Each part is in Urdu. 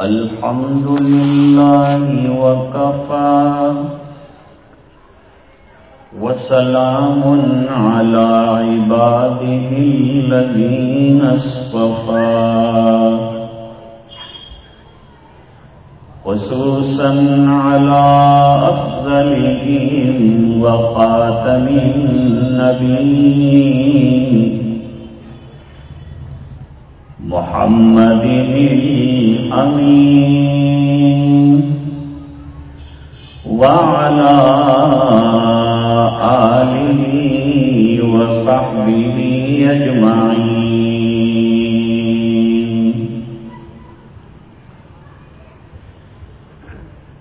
الحمد لله وكفى وسلام على عباده الذين اصطفى خصوصا على أفضلهم وخاتم النبي محمد الأمين. وعلى آله وصحبه أجمعين.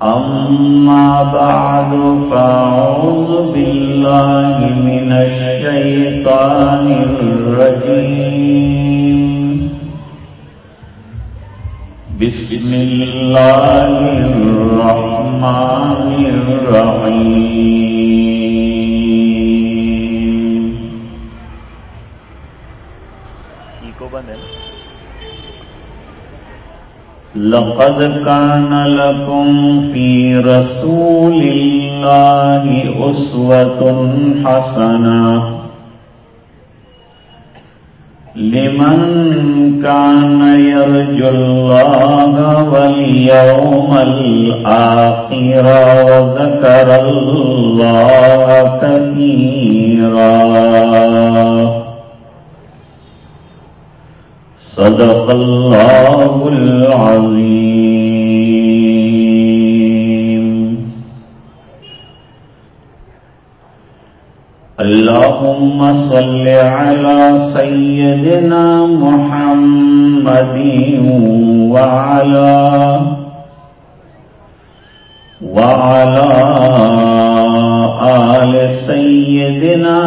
أما بعد فأعوذ بالله من الشيطان الرجيم. بسم الله الرحمن الرحيم. لقد كان لكم في رسول الله أسوة حسنة. لمن كان يرجو الله واليوم الآخر وذكر الله كثيرا. صدق الله العظيم. اللهم صل على سيدنا محمد وعلى وعلى آل سيدنا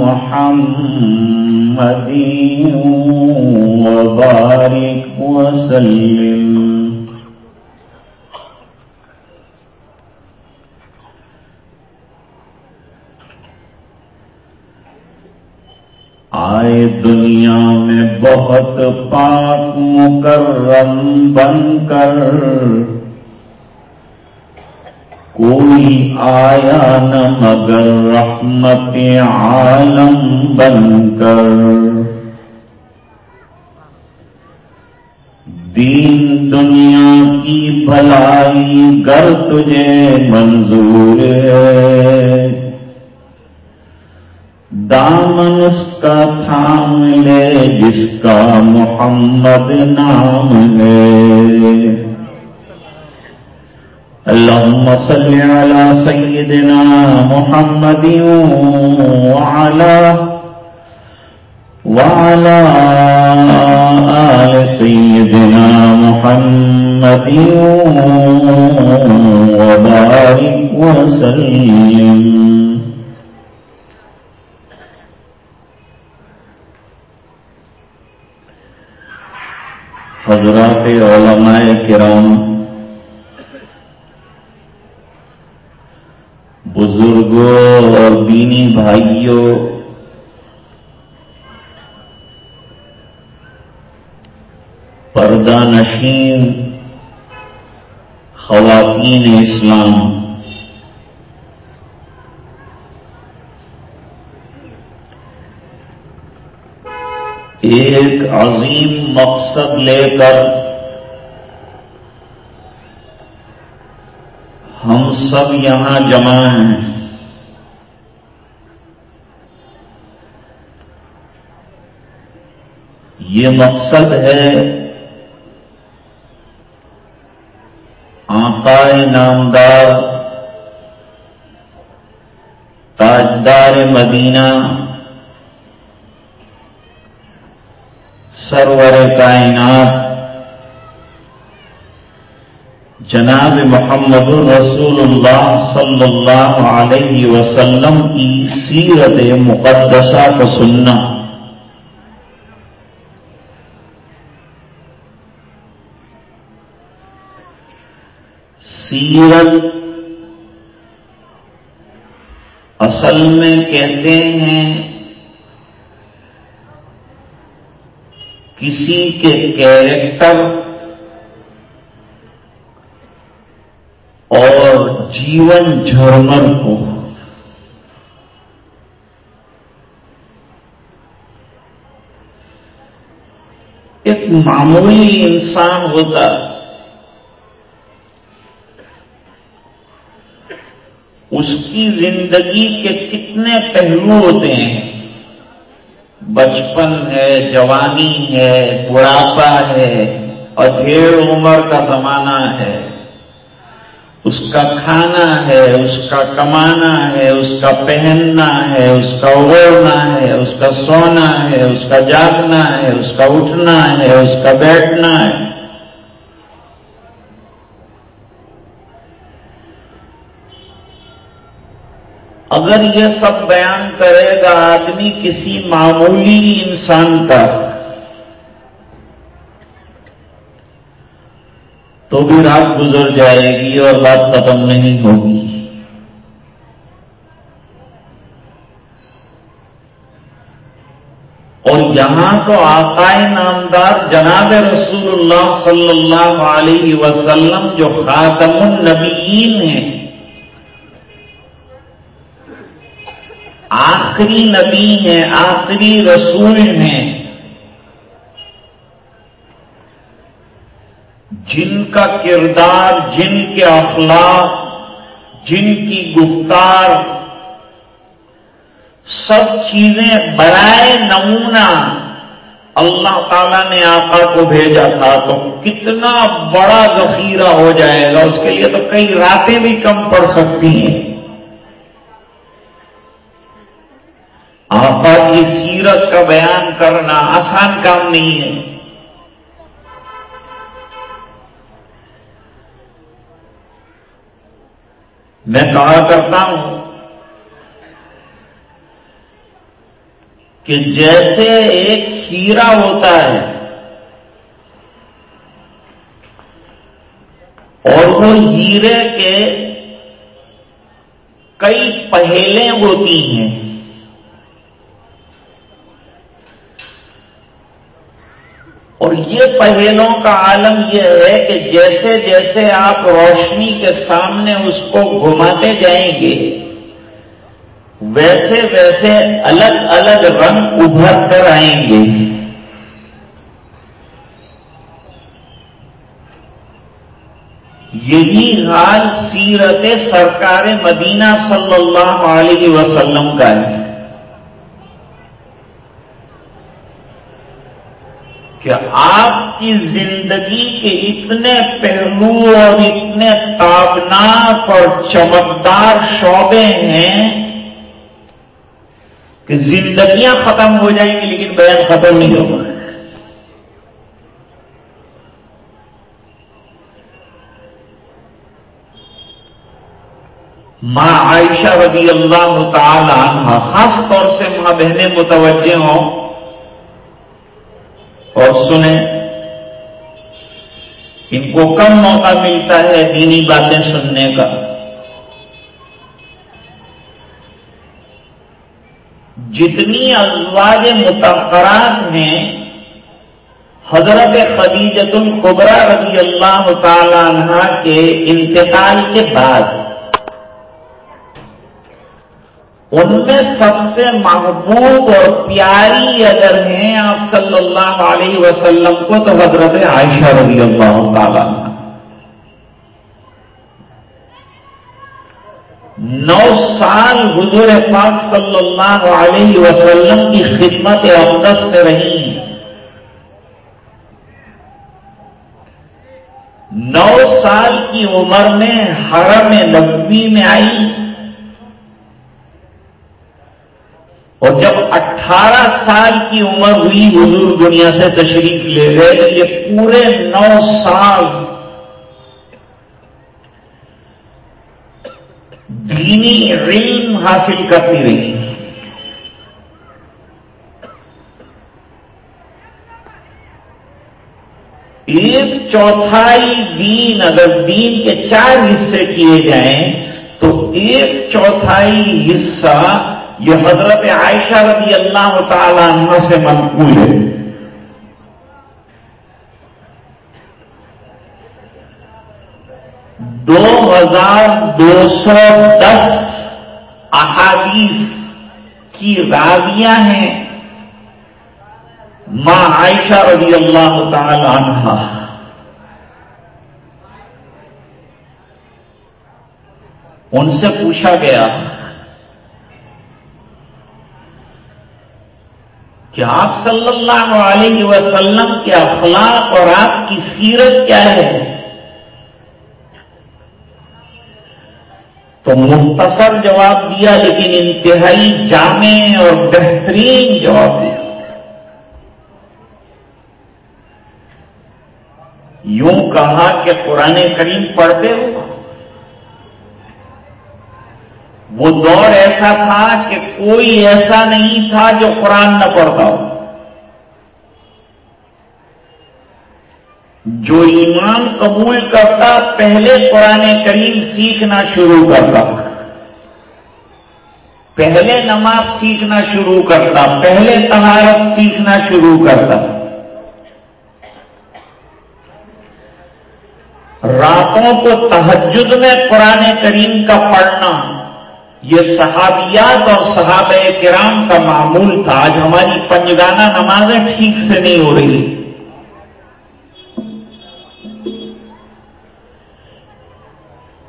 محمد وبارك وسلم آئے دنیا میں بہت پاک مکرم بن کر۔ کوئی آیا نہ مگر رحمت عالم بن کر۔ دین دنیا کی بھلائی گر تجھے منظور ہے۔ دامن اس کا تھام لے، جس کا محمد نام ہے اللهم صل على سيدنا محمد وعلى وعلى آل سيدنا محمد وبارك وسلم۔ حضرات علماء کرام بزرگوں اور دینی بھائیوں پردہ نشین خواتین اسلام ایک عظیم مقصد لے کر ہم سب یہاں جمع ہیں۔ یہ مقصد ہے آقا نامدار تاجدار مدینہ سرور کائنات۔ جناب محمد رسول اللہ صلی اللہ علیہ وسلم کی سیرت مقدسہ کو سننا سیرت اصل میں کہتے ہیں کسی کے کیریکٹر اور جیون جھرمر کو۔ ایک معمولی انسان ہوتا اس کی زندگی کے کتنے پہلو ہوتے ہیں۔ بچپن ہے، جوانی ہے، بڑھاپا ہے اور ڈھیر عمر کا زمانہ ہے۔ اس کا کھانا ہے، اس کا کمانا ہے، اس کا پہننا ہے، اس کا اوڑھنا ہے، اس کا سونا ہے، اس کا جاگنا ہے، اس کا اٹھنا ہے، اس کا بیٹھنا ہے۔ اگر یہ سب بیان کرے گا آدمی کسی معمولی انسان کا، تو بھی رات گزر جائے گی اور بات ختم نہیں ہوگی۔ اور یہاں تو آقائے نامدار جناب رسول اللہ صلی اللہ علیہ وسلم جو خاتم النبیین ہیں آخری نبی ہیں، آخری رسول ہیں۔ جن کا کردار، جن کے اخلاق، جن کی گفتار، سب چیزیں برائے نمونہ اللہ تعالیٰ نے آقا کو بھیجا تھا۔ تو کتنا بڑا ذخیرہ ہو جائے گا۔ اس کے لیے تو کئی راتیں بھی کم پڑ سکتی ہیں۔ آقا کی سیرت کا بیان کرنا آسان کام نہیں ہے۔ میں کہا کرتا ہوں کہ جیسے ایک ہیرا ہوتا ہے اور وہ ہیرے کے کئی پہلیں ہوتی ہیں۔ اور یہ پہلوں کا عالم یہ ہے کہ جیسے جیسے آپ روشنی کے سامنے اس کو گھماتے جائیں گے، ویسے ویسے الگ الگ رنگ ابھر کر آئیں گے۔ یہی حال سیرت سرکار مدینہ صلی اللہ علیہ وسلم کا ہے۔ کہ آپ کی زندگی کے اتنے پہلو اور اتنے تابناک اور چمکدار شعبے ہیں کہ زندگیاں ختم ہو جائیں گی لیکن بیان ختم نہیں ہوگا ماں عائشہ رضی اللہ تعالی عنہ خاص طور سے ماں بہنیں متوجہ ہوں اور سنیں، ان کو کم موقع ملتا ہے دینی باتیں سننے کا۔ جتنی ازواج متحرات ہیں، حضرت خدیجت القبرا رضی اللہ تعالی عنہ کے انتقال کے بعد ان میں سب سے محبوب اور پیاری اگر ہیں آپ صلی اللہ علیہ وسلم کو تو حضرت عائشہ رضی اللہ تعالیٰ نو سال حضور پاک صلی اللہ علیہ وسلم کی خدمت اقدس میں رہی۔ نو سال کی عمر میں حرم نبوی میں آئی۔ اور جب اٹھارہ سال کی عمر ہوئی، حضور دنیا سے تشریف لے گئے، تو یہ پورے نو سال دینی علم حاصل کرتی رہی۔ ایک چوتھائی دین اگر دین کے چار حصے کیے جائیں، تو ایک چوتھائی حصہ یہ حضرت عائشہ رضی اللہ تعالی عنہ سے منقول ہے۔ دو ہزار دو سو دس احادیث کی راویاں ہیں ماں عائشہ رضی اللہ تعالی عنہ۔ ان سے پوچھا گیا کہ آپ صلی اللہ علیہ وسلم کے اخلاق اور آپ کی سیرت کیا ہے؟ تو مختصر جواب دیا لیکن انتہائی جامع اور بہترین جواب دیا۔ یوں کہا کہ قرآن کریم پڑھتے ہو؟ وہ دور ایسا تھا کہ کوئی ایسا نہیں تھا جو قرآن نہ پڑھتا ہو۔ جو ایمان قبول کرتا، پہلے قرآن کریم سیکھنا شروع کرتا۔ پہلے نماز سیکھنا شروع کرتا، پہلے تہارت سیکھنا شروع کرتا۔ راتوں کو تحجد میں قرآن کریم کا پڑھنا۔ یہ صحابیات اور صحابہ کرام کا معمول تھا، آج ہماری پنجگانہ نمازیں ٹھیک سے نہیں ہو رہی۔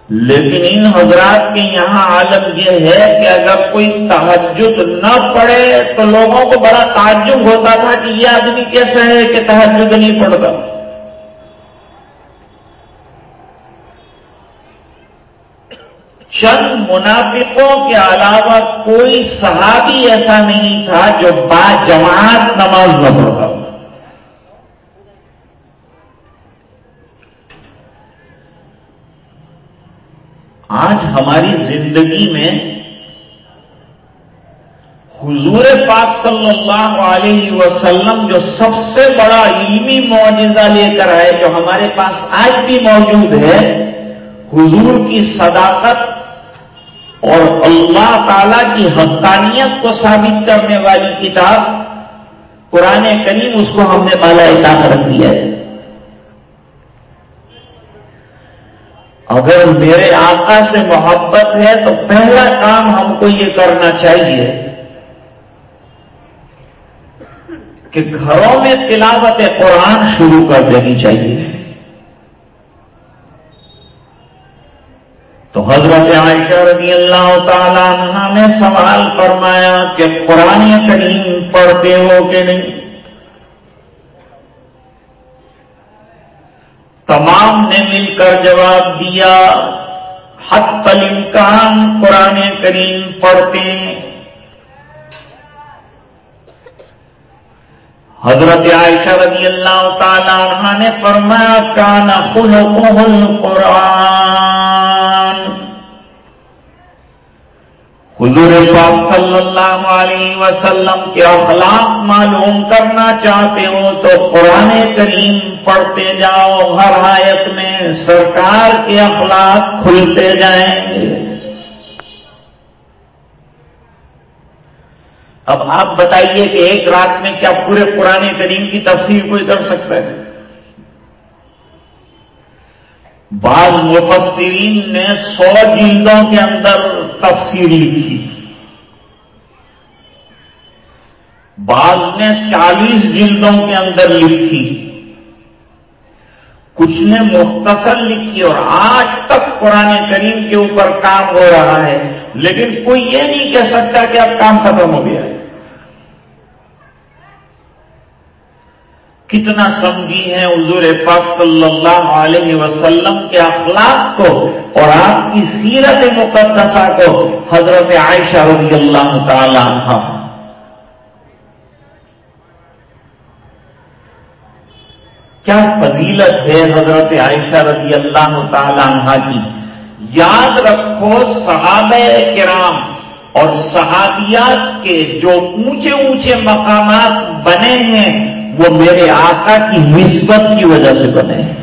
لیکن ان حضرات کے یہاں عالم یہ ہے کہ اگر کوئی تحجد نہ پڑے تو لوگوں کو بڑا تعجب ہوتا تھا کہ یہ آدمی کیسا ہے کہ تحجد نہیں پڑتا چند منافقوں کے علاوہ کوئی صحابی ایسا نہیں تھا جو با جماعت نماز نہ پڑھتا آج ہماری زندگی میں حضور پاک صلی اللہ علیہ وسلم جو سب سے بڑا علمی معجزہ لے کر آئے، جو ہمارے پاس آج بھی موجود ہے، حضور کی صداقت اور اللہ تعالی کی حقانیت کو ثابت کرنے والی کتاب قرآن کریم اس کو ہم نے بالا اطاق رکھ دیا ہے۔ اگر میرے آقا سے محبت ہے تو پہلا کام ہم کو یہ کرنا چاہیے کہ گھروں میں تلاوت قرآن شروع کر دینی چاہیے۔ تو حضرت عائشہ رضی اللہ تعالیٰ عنہ نے سوال فرمایا کہ قرآن کریم پڑھتے ہو کہ نہیں؟ تمام نے مل کر جواب دیا حد تل امکان قرآن کریم پڑھتے حضرت عائشہ رضی اللہ تعالیٰ عنہ نے فرمایا کانا خلقہ القرآن۔ حضور پاک صلی اللہ علیہ وسلم کے اخلاق معلوم کرنا چاہتے ہو تو قرآن کریم پڑھتے جاؤ، ہر آیت میں سرکار کے اخلاق کھلتے جائیں گے۔ اب آپ بتائیے کہ ایک رات میں کیا پورے قرآن کریم کی تفصیل کوئی کر سکتا ہے؟ بعض مفسرین نے سو جلدوں کے اندر تفسیر لکھی بعض نے چالیس جلدوں کے اندر لکھی۔ کچھ نے مختصر لکھی اور آج تک قرآن کریم کے اوپر کام ہو رہا ہے، لیکن کوئی یہ نہیں کہہ سکتا کہ اب کام ختم ہو گیا ہے۔ کتنا سمجھی ہیں حضور پاک صلی اللہ علیہ وسلم کے اخلاق کو اور آپ کی سیرت مقدسہ کو حضرت عائشہ رضی اللہ تعالی عنہ۔ کیا فضیلت ہے حضرت عائشہ رضی اللہ تعالی عنہ کی؟ یاد رکھو صحابہ کرام اور صحابیات کے جو اونچے اونچے مقامات بنے ہیں وہ میرے آقا کی نسبت کی وجہ سے بنے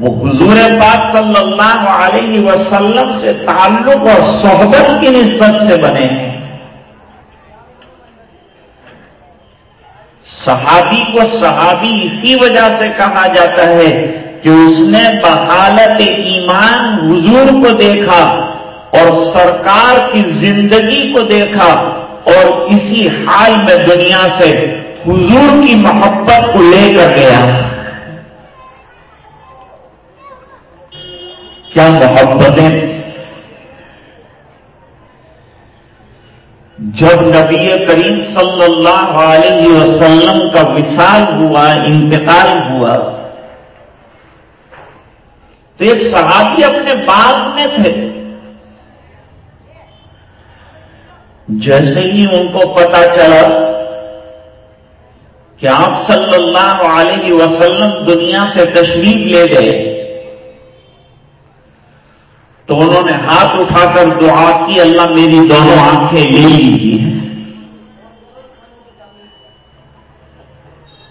وہ حضور پاک صلی اللہ علیہ وسلم سے تعلق اور صحبت کی نسبت سے بنے ہیں۔ صحابی کو صحابی اسی وجہ سے کہا جاتا ہے کہ اس نے بحالت ایمان حضور کو دیکھا اور سرکار کی زندگی کو دیکھا۔ اور اسی حال میں دنیا سے حضور کی محبت کو لے کر گیا۔ کیا محبتیں؟ جب نبی کریم صلی اللہ علیہ وسلم کا وشال ہوا، انتقال ہوا، تو ایک صحابی اپنے باغ میں تھے۔ جیسے ہی ان کو پتا چلا کہ آپ صلی اللہ علیہ وسلم دنیا سے تشریف لے گئے، تو انہوں نے ہاتھ اٹھا کر دعا کی، اللہ میری دونوں آنکھیں لے لیجیے۔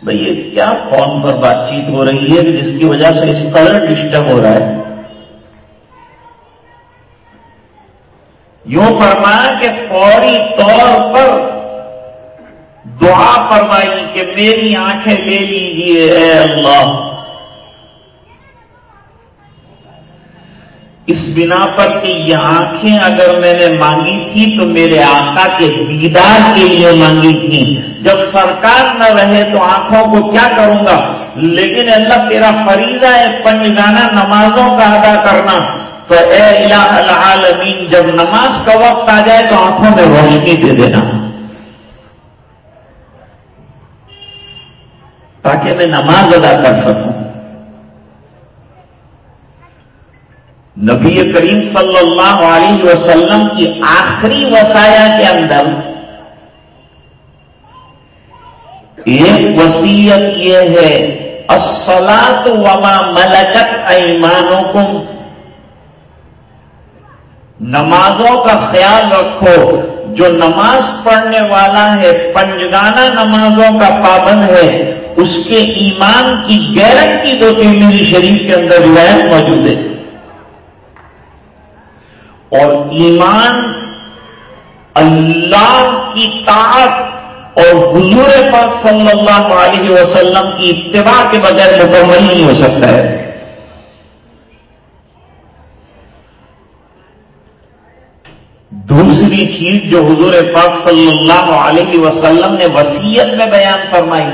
بھئی یہ کیا فون پر بات چیت ہو رہی ہے جس کی وجہ سے اس قدر ڈسٹرب ہو رہا ہے؟ یوں فرمایا کہ فوری طور پر دعا فرمائی کہ میری آنکھیں لے لیجیے اے اللہ۔ اس بنا پر کہ یہ آنکھیں اگر میں نے مانگی تھی تو میرے آقا کے دیدار کے لیے مانگی تھی۔ جب سرکار نہ رہے تو آنکھوں کو کیا کروں گا؟ لیکن اللہ تیرا فریضہ ہے، پنجگانہ نمازوں کا ادا کرنا۔ تو اے الہ العالمین، جب نماز کا وقت آ جائے تو آنکھوں میں روشنی دے دینا۔ تاکہ میں نماز ادا کر سکوں۔ نبی کریم صلی اللہ علیہ وسلم کی آخری وسایا کے اندر ایک وسیعت یہ ہے اسلات وما ملکت ایمانوں کو نمازوں کا خیال رکھو۔ جو نماز پڑھنے والا ہے، پنجگانہ نمازوں کا پابند ہے۔ اس کے ایمان کی گارنٹی دو تین شریف کے اندر روایت موجود ہے۔ اور ایمان اللہ کی طاقت اور حضور پاک صلی اللہ علیہ وسلم کی اتباع کے بغیر مکمل نہیں ہو سکتا ہے۔ دوسری چیز جو حضور پاک صلی اللہ علیہ وسلم نے وسیعت میں بیان فرمائی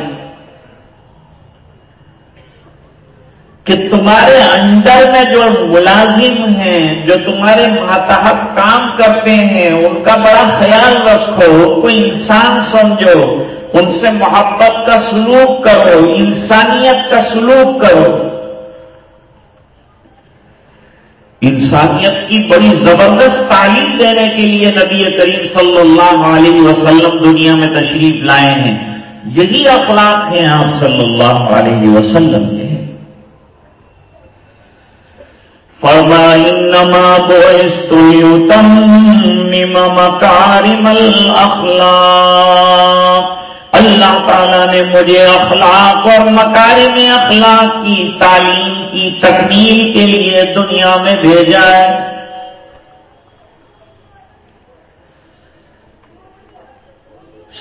کہ تمہارے انڈر میں جو ملازم ہیں، جو تمہارے ماتحت کام کرتے ہیں، ان کا بڑا خیال رکھو، ان کو انسان سمجھو، ان سے محبت کا سلوک کرو، انسانیت کا سلوک کرو۔ انسانیت کی بڑی زبردست تعلیم دینے کے لیے نبی کریم صلی اللہ علیہ وسلم دنیا میں تشریف لائے ہیں۔ یہی اخلاق ہیں آپ صلی اللہ علیہ وسلم کے۔ فرما، انما الاخلاق اللہ تعالیٰ نے مجھے اخلاق اور مکارم اخلاق کی تعلیم کی تکمیل کے لیے دنیا میں بھیجا ہے۔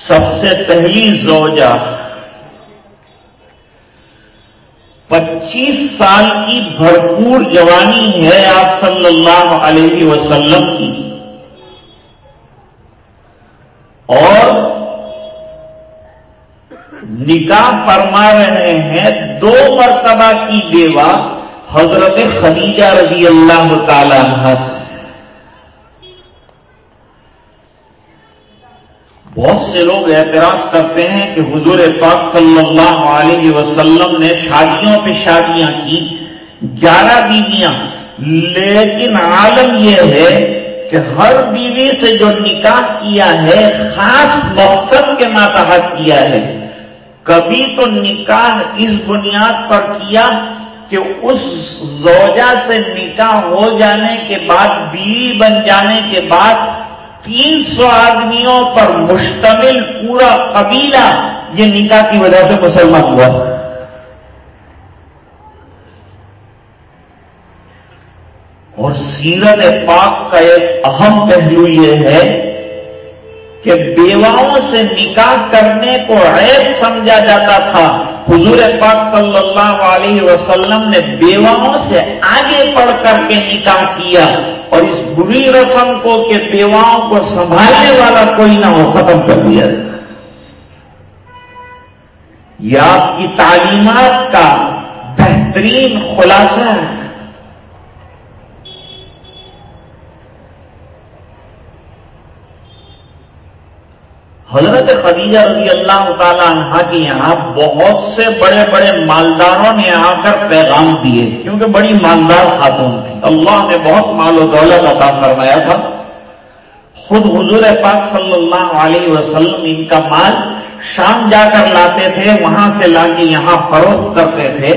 سب سے پہلی زوجہ پچیس سال کی بھرپور جوانی ہے آپ صلی اللہ علیہ وسلم کی۔ اور نکاح فرما رہے ہیں، دو مرتبہ کی بیوہ حضرت خدیجہ رضی اللہ تعالی حس بہت سے لوگ اعتراض کرتے ہیں کہ حضور پاک صلی اللہ علیہ وسلم نے شادیوں پہ شادیاں کی، گیارہ بیویاں۔ لیکن عالم یہ ہے کہ ہر بیوی سے جو نکاح کیا ہے، خاص مقصد کے ماتحت کیا ہے۔ کبھی تو نکاح اس بنیاد پر کیا کہ اس زوجہ سے نکاح ہو جانے کے بعد، بیوی بن جانے کے بعد تین سو آدمیوں پر مشتمل پورا قبیلہ یہ نکاح کی وجہ سے مسلمان ہوا۔ اور سیرت پاک کا ایک اہم پہلو یہ ہے کہ بیواؤں سے نکاح کرنے کو عیب سمجھا جاتا تھا۔ حضور پاک صلی اللہ علیہ وسلم نے بیواؤں سے آگے پڑھ کر کے نکاح کیا اور اس بری رسم کو کہ بیواؤں کو سنبھالنے والا کوئی نہ ہو، ختم کر دیا۔ یہ آپ کی تعلیمات کا بہترین خلاصہ ہے حضرت خدیجہ رضی اللہ تعالی عنہ کے یہاں بہت سے بڑے بڑے مالداروں نے آ کر پیغام دیے، کیونکہ بڑی مالدار خاتون تھی۔ اللہ نے بہت مال و دولت عطا فرمایا تھا۔ خود حضور پاک صلی اللہ علیہ وسلم ان کا مال شام جا کر لاتے تھے، وہاں سے لا کے یہاں فروخت کرتے تھے۔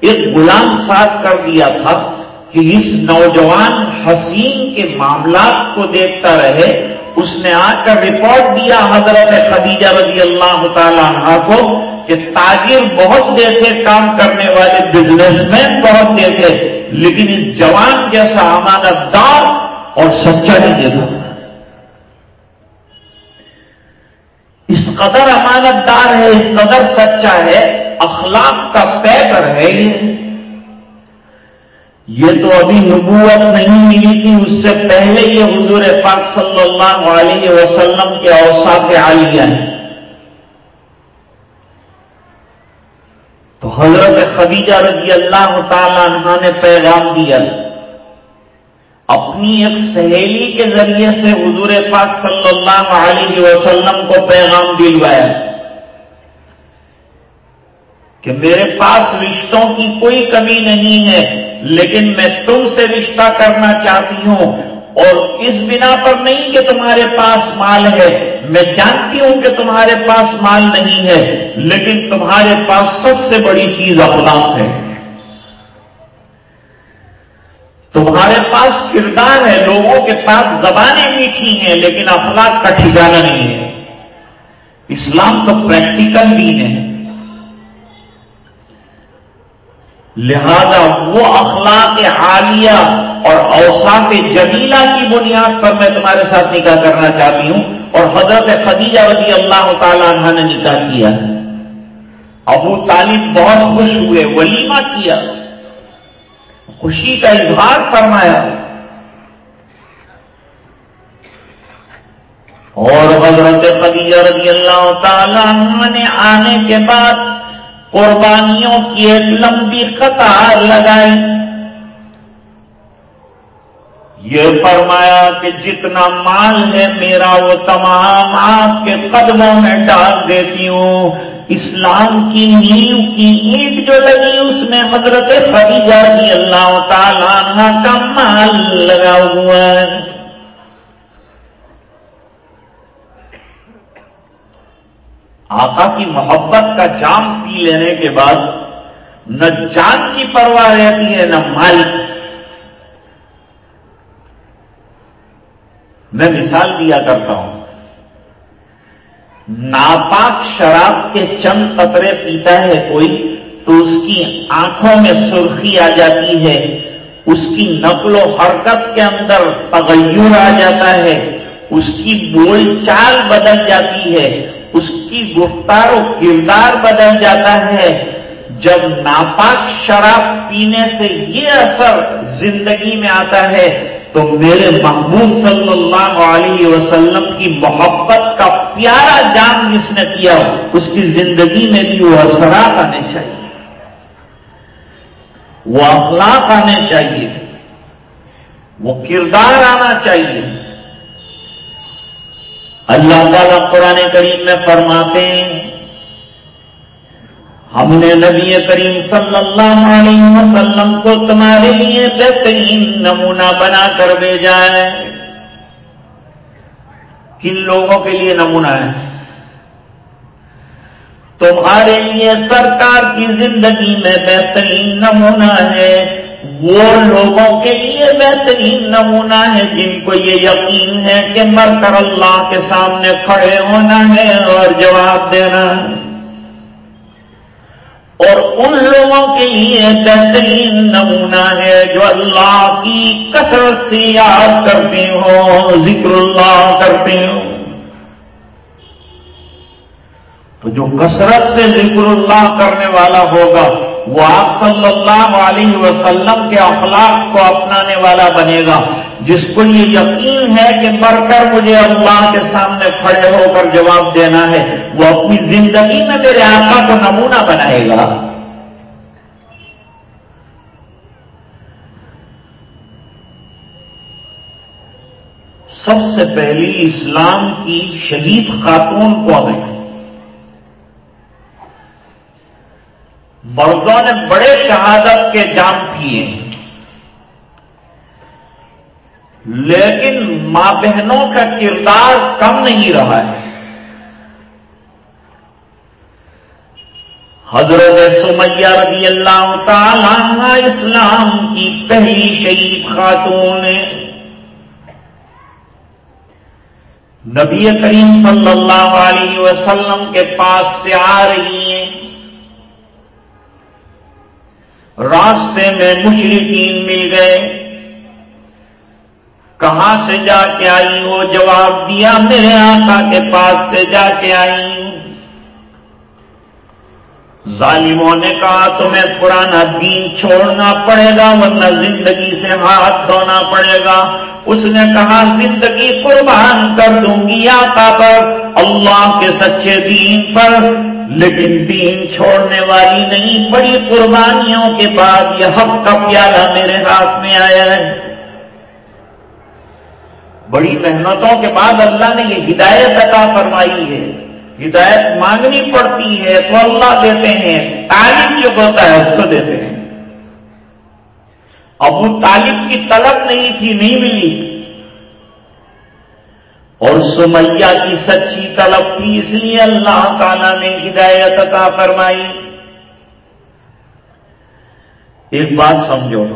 ایک غلام ساتھ کر دیا تھا کہ اس نوجوان حسین کے معاملات کو دیکھتا رہے۔ اس نے آ کر رپورٹ دیا حضرت خدیجہ رضی اللہ تعالی عنہ کو کہ تاجر بہت دیکھے کام کرنے والے بزنس مین بہت دیکھے لیکن اس جوان جیسا امانت دار اور سچا نہیں دیکھا۔ اس قدر امانت دار ہے، اس قدر سچا ہے، اخلاق کا پیکر ہے یہ۔ یہ تو ابھی نبوت نہیں ملی تھی، اس سے پہلے یہ حضور پاک صلی اللہ علیہ وسلم کے اوساف عالیہ ہیں۔ تو حضرت خدیجہ رضی اللہ تعالی عنہ نے پیغام دیا۔ اپنی ایک سہیلی کے ذریعے سے حضور پاک صلی اللہ علیہ وسلم کو پیغام دلوایا کہ میرے پاس رشتوں کی کوئی کمی نہیں ہے۔ لیکن میں تم سے رشتہ کرنا چاہتی ہوں اور اس بنا پر نہیں کہ تمہارے پاس مال ہے۔ میں جانتی ہوں کہ تمہارے پاس مال نہیں ہے، لیکن تمہارے پاس سب سے بڑی چیز اخلاق ہے۔ تمہارے پاس کردار ہے، لوگوں کے پاس زبانیں میٹھی ہیں، لیکن اخلاق کا ٹھکانا نہیں ہے۔ اسلام تو پریکٹیکل دین ہے۔ لہذا وہ اخلاق عالیہ اور اوساف جمیلہ کی بنیاد پر میں تمہارے ساتھ نکاح کرنا چاہتی ہوں اور حضرت خدیجہ رضی اللہ تعالیٰ عنہ نے نکاح کیا۔ ابو طالب بہت خوش ہوئے، ولیمہ کیا۔ خوشی کا اظہار فرمایا۔ اور حضرت خدیجہ رضی اللہ تعالیٰ عنہ نے آنے کے بعد قربانیوں کی ایک لمبی قطار لگائی۔ یہ فرمایا کہ جتنا مال ہے میرا وہ تمام آپ کے قدموں میں ڈال دیتی ہوں۔ اسلام کی نیو کی اینٹ جو لگی اس میں حضرت خدیجہ کی اللہ تعالیٰ کا مال لگا ہوا ہے۔ آقا کی محبت کا جام پی لینے کے بعد نہ جان کی پرواہ رہتی ہے، نہ مال کی۔ میں مثال دیا کرتا ہوں۔ ناپاک شراب کے چند قطرے پیتا ہے کوئی تو اس کی آنکھوں میں سرخی آ جاتی ہے، اس کی نقل و حرکت کے اندر تغیر آ جاتا ہے، اس کی بول چال بدل جاتی ہے کی گفتار و کردار بدل جاتا ہے جب ناپاک شراب پینے سے یہ اثر زندگی میں آتا ہے، تو میرے محبوب صلی اللہ علیہ وسلم کی محبت کا پیارا جان جس نے کیا، اس کی زندگی میں بھی وہ اثرات آنے چاہیے۔ وہ اخلاق آنے چاہیے۔ وہ کردار آنا چاہیے۔ اللہ تعالیٰ قرآن کریم میں فرماتے ہیں، ہم نے نبی کریم صلی اللہ علیہ وسلم کو تمہارے لیے بہترین نمونہ بنا کر بھیجا ہے۔ کن لوگوں کے لیے نمونہ ہے؟ تمہارے لیے سرکار کی زندگی میں بہترین نمونہ ہے۔ وہ لوگوں کے لیے بہترین نمونہ ہے جن کو یہ یقین ہے کہ مر کر اللہ کے سامنے کھڑے ہونا ہے اور جواب دینا ہے۔ اور ان لوگوں کے لیے بہترین نمونہ ہے جو اللہ کی کثرت سے یاد کرتے ہو، ذکر اللہ کرتے ہو۔ تو جو کثرت سے ذکر اللہ کرنے والا ہوگا وہ آپ صلی اللہ علیہ وسلم کے اخلاق کو اپنانے والا بنے گا۔ جس کو یہ یقین ہے کہ مر کر مجھے اللہ کے سامنے کھڑے ہو کر جواب دینا ہے، وہ اپنی زندگی میں میرے آقا کو نمونہ بنائے گا۔ سب سے پہلی اسلام کی شہید خاتون کو ہے؟ مردوں نے بڑے شہادت کے جام کیے۔ لیکن ماں بہنوں کا کردار کم نہیں رہا ہے۔ حضرت سمیہ رضی اللہ تعالی اسلام کی پہلی شہید خاتون نبی کریم صلی اللہ علیہ وسلم کے پاس سے آ رہی ہیں۔ راستے میں مشرقین مل گئے۔ کہاں سے جا کے آئی وہ جواب دیا، میرے آقا کے پاس سے جا کے آئی ظالموں نے کہا، تمہیں پرانا دین چھوڑنا پڑے گا، ورنہ زندگی سے ہاتھ دھونا پڑے گا۔ اس نے کہا، زندگی قربان کر دوں گی آقا پر، اللہ کے سچے دین پر۔ لیکن دین چھوڑنے والی نہیں، بڑی قربانیوں کے بعد یہ حق کا پیالہ میرے ہاتھ میں آیا ہے۔ بڑی محنتوں کے بعد اللہ نے یہ ہدایت عطا فرمائی ہے۔ ہدایت مانگنی پڑتی ہے تو اللہ دیتے ہیں تعلیم جو ہوتا ہے اس کو دیتے ہیں۔ ابو طالب کی طلب نہیں تھی، نہیں ملی۔ اور سمیہ کی سچی طلب تھی اس لیے اللہ تعالی نے ہدایت عطا فرمائی۔ ایک بات سمجھو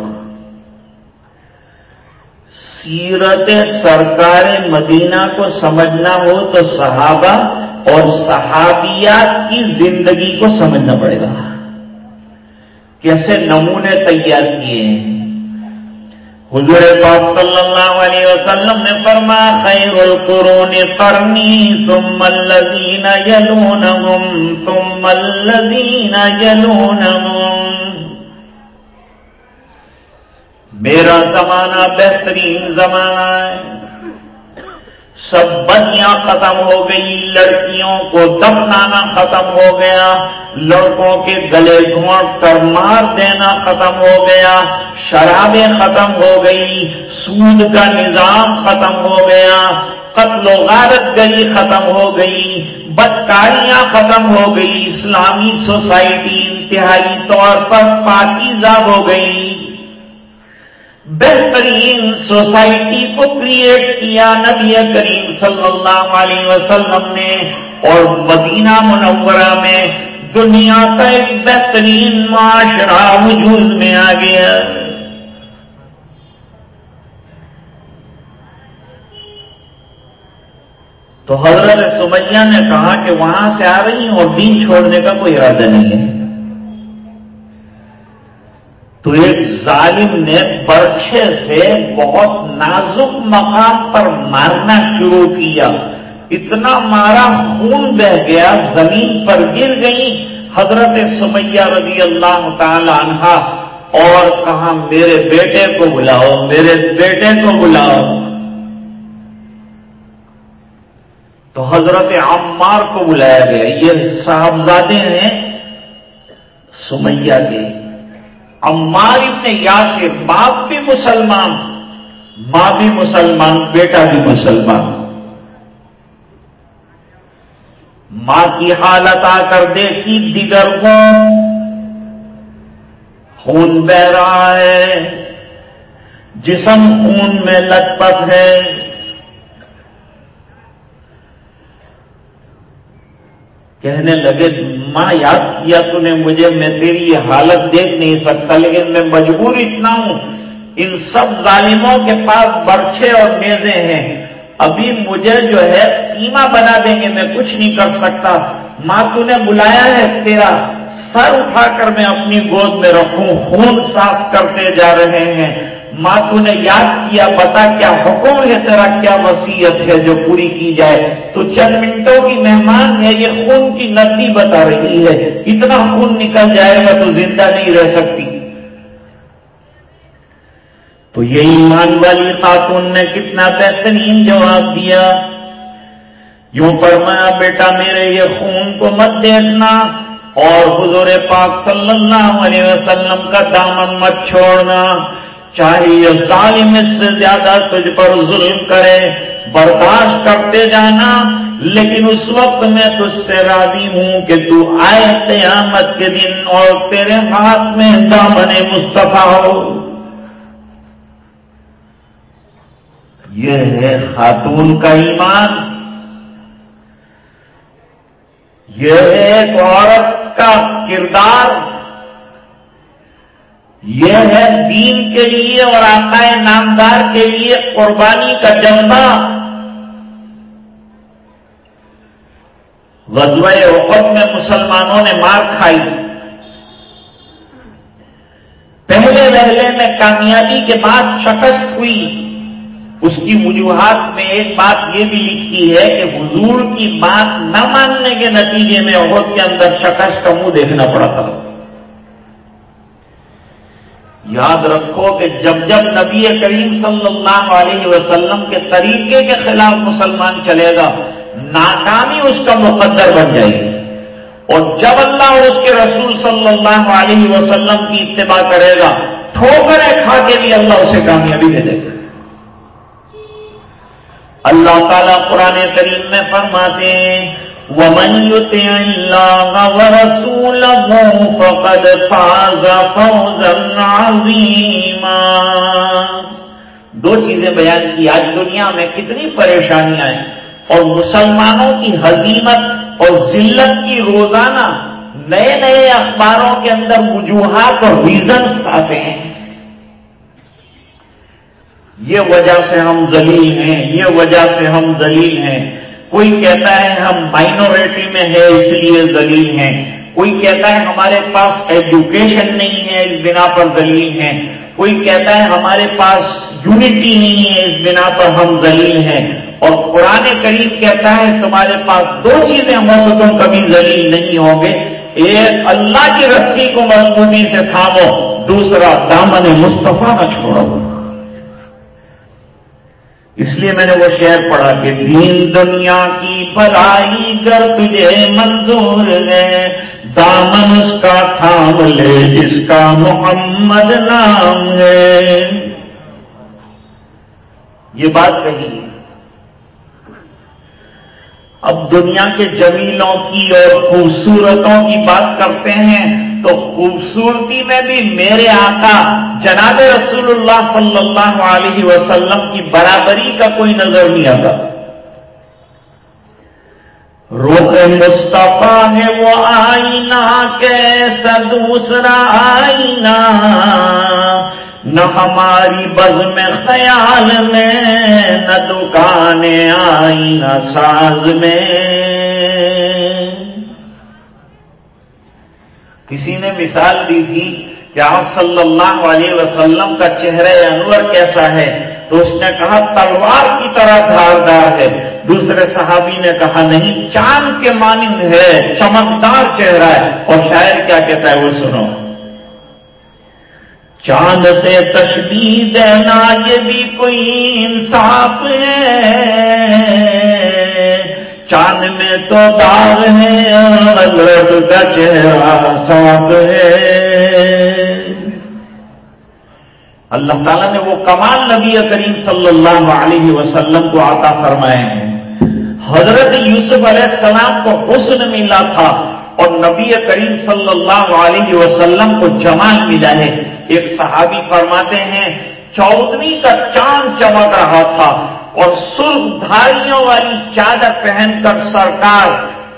سیرت سرکار مدینہ کو سمجھنا ہو تو صحابہ اور صحابیات کی زندگی کو سمجھنا پڑے گا۔ کیسے نمونے تیار کیے ہیں۔ حضور پاک صلی اللہ علیہ وسلم نے فرما خیر القرون قرنی ثم الذین یلونہم، ثم الذین یلونہم۔ میرا زمانہ بہترین زمانہ ہے۔ سب بنیاں ختم ہو گئی، لڑکیوں کو دفنانا ختم ہو گیا، لڑکوں کے گلے گھونٹ کر مار دینا ختم ہو گیا، شرابیں ختم ہو گئی، سود کا نظام ختم ہو گیا، قتل و غارت گری ختم ہو گئی، بدکاریاں ختم ہو گئی، اسلامی سوسائٹی انتہائی طور پر پاکیزہ ہو گئی۔ بہترین سوسائٹی کو کریٹ کیا نبی کریم صلی اللہ علیہ وسلم نے اور مدینہ منورہ میں دنیا کا ایک بہترین معاشرہ وجود میں آ گیا۔ تو حضرت سمیہ نے کہا کہ وہاں سے آ رہی ہیں اور دین چھوڑنے کا کوئی ارادہ نہیں ہے۔ تو ایک ظالم نے برچے سے بہت نازک مقام پر مارنا شروع کیا۔ اتنا مارا خون بہ گیا، زمین پر گر گئی۔ حضرت سمیہ رضی اللہ تعالی عنہ، اور کہا میرے بیٹے کو بلاؤ، میرے بیٹے کو بلاؤ۔ تو حضرت عمار کو بلایا گیا۔ یہ صاحبزادے ہیں سمیہ کے۔ عمار ابن یاسر باپ بھی مسلمان، ماں بھی مسلمان، بیٹا بھی مسلمان۔ ماں کی حالت آ کر دیکھی، دیگر کو خون بہ رہا ہے، جسم خون میں لت پت ہے۔ کہنے لگے، ماں، یاد کیا تو نے مجھے؟ میں تیری یہ حالت دیکھ نہیں سکتا، لیکن میں مجبور اتنا ہوں۔ ان سب ظالموں کے پاس برچے اور میزیں ہیں۔ ابھی مجھے جو ہے قیمہ بنا دیں گے، میں کچھ نہیں کر سکتا۔ ماں، تو نے بلایا ہے تیرا۔ سر اٹھا کر میں اپنی گود میں رکھوں، خون صاف کرتے جا رہے ہیں۔ ماں تو نے یاد کیا بتا کیا حکم ہے تیرا، کیا وسیعت ہے جو پوری کی جائے۔ تو چند منٹوں کی مہمان ہے، یہ خون کی ندی بتا رہی ہے۔ اتنا خون نکل جائے گا تو زندہ نہیں رہ سکتی۔ تو یہ ایمان والی خاتون نے کتنا بہترین جواب دیا۔ یوں فرمایا، بیٹا، میرے، یہ خون کو مت دیکھنا۔ اور حضور پاک صلی اللہ علیہ وسلم کا دامن مت چھوڑنا۔ چاہے یہ ظالم اس سے زیادہ تجھ پر ظلم کرے، برداشت کرتے جانا، لیکن اس وقت میں تجھ سے راضی ہوں کہ تو آئے قیامت کے دن اور تیرے ہاتھ میں دامن مصطفیٰ ہو۔ یہ ہے خاتون کا ایمان۔ یہ ہے ایک عورت کا کردار۔ یہ ہے دین کے لیے اور آقا نامدار کے لیے قربانی کا جذبہ۔ غزوہ وقت میں مسلمانوں نے مار کھائی۔ پہلے وہلے میں کامیابی کے بعد شکست ہوئی۔ اس کی وجوہات میں ایک بات یہ بھی لکھی ہے کہ حضور کی بات نہ ماننے کے نتیجے میں عہد کے اندر شکست کا منہ دیکھنا پڑا تھا۔ یاد رکھو کہ جب جب نبی کریم صلی اللہ علیہ وسلم کے طریقے کے خلاف مسلمان چلے گا، ناکامی اس کا مقدر بن جائے گی۔ اور جب اللہ اور اس کے رسول صلی اللہ علیہ وسلم کی اتباع کرے گا ٹھوکرے کھا کے بھی اللہ اسے کامیابی دے دے گا۔ اللہ تعالیٰ قرآن کریم میں فرماتے ہیں ومن يطع الله ورسوله فقد فاز فوزا عظيما۔ دو چیزیں بیان کی، آج دنیا میں کتنی پریشانیاں ہیں اور مسلمانوں کی حزیمت اور ذلت کی روزانہ نئے نئے اخباروں کے اندر وجوہات اور ریزنس آتے ہیں۔ یہ وجہ سے ہم دلیل ہیں، یہ وجہ سے ہم دلیل ہیں۔ کوئی کہتا ہے ہم مائنورٹی میں ہے اس لیے دلیل ہیں۔ کوئی کہتا ہے ہمارے پاس ایجوکیشن نہیں ہے اس بنا پر دلیل ہیں۔ کوئی کہتا ہے ہمارے پاس یونٹی نہیں ہے اس بنا پر ہم دلیل ہیں۔ اور قرآن کریم کہتا ہے تمہارے پاس دو چیزیں ہوں تو تم کبھی دلیل نہیں ہوں گے۔ ایک، اللہ کی رسی کو مضبوطی سے تھامو۔ دوسرا، دامن مصطفیٰ نہ چھوڑو۔ اس لیے میں نے وہ شعر پڑھا کہ دین دنیا کی بھلائی گر تجھے منظور ہے، دامن اس کا تھام لے، جس کا محمد نام ہے۔ یہ بات کہی۔ ہے اب دنیا کے جمیلوں کی اور خوبصورتوں کی بات کرتے ہیں۔ تو خوبصورتی میں بھی میرے آقا جناب رسول اللہ صلی اللہ علیہ وسلم کی برابری کا کوئی نظر نہیں آتا۔ روح مصطفیٰ ہے وہ آئینہ، کیسا دوسرا آئینہ؟ نہ ہماری بز میں خیال میں، نہ دکانیں آئینہ ساز میں۔ کسی نے مثال دی تھی کہ آپ صلی اللہ علیہ وسلم کا چہرہ انور کیسا ہے تو اس نے کہا تلوار کی طرح دھاردار ہے۔ دوسرے صحابی نے کہا نہیں، چاند کے مانند ہے، چمکدار چہرہ ہے۔ اور شاعر کیا کہتا ہے وہ سنو۔ چاند سے تشبیح دینا یہ بھی کوئی انصاف ہے۔ چاند میں تو داغ ہے حضرت کا چہرہ صاف ہے۔ اللہ تعالیٰ نے وہ کمال نبی کریم صلی اللہ علیہ وسلم کو آتا فرمائے ہیں۔ حضرت یوسف علیہ السلام کو حسن ملا تھا اور نبی کریم صلی اللہ علیہ وسلم کو جمال ملا ہے۔ ایک صحابی فرماتے ہیں چودویں کا چاند چمک رہا تھا۔ اور سرخ دھاریوں والی چادر پہن کر سرکار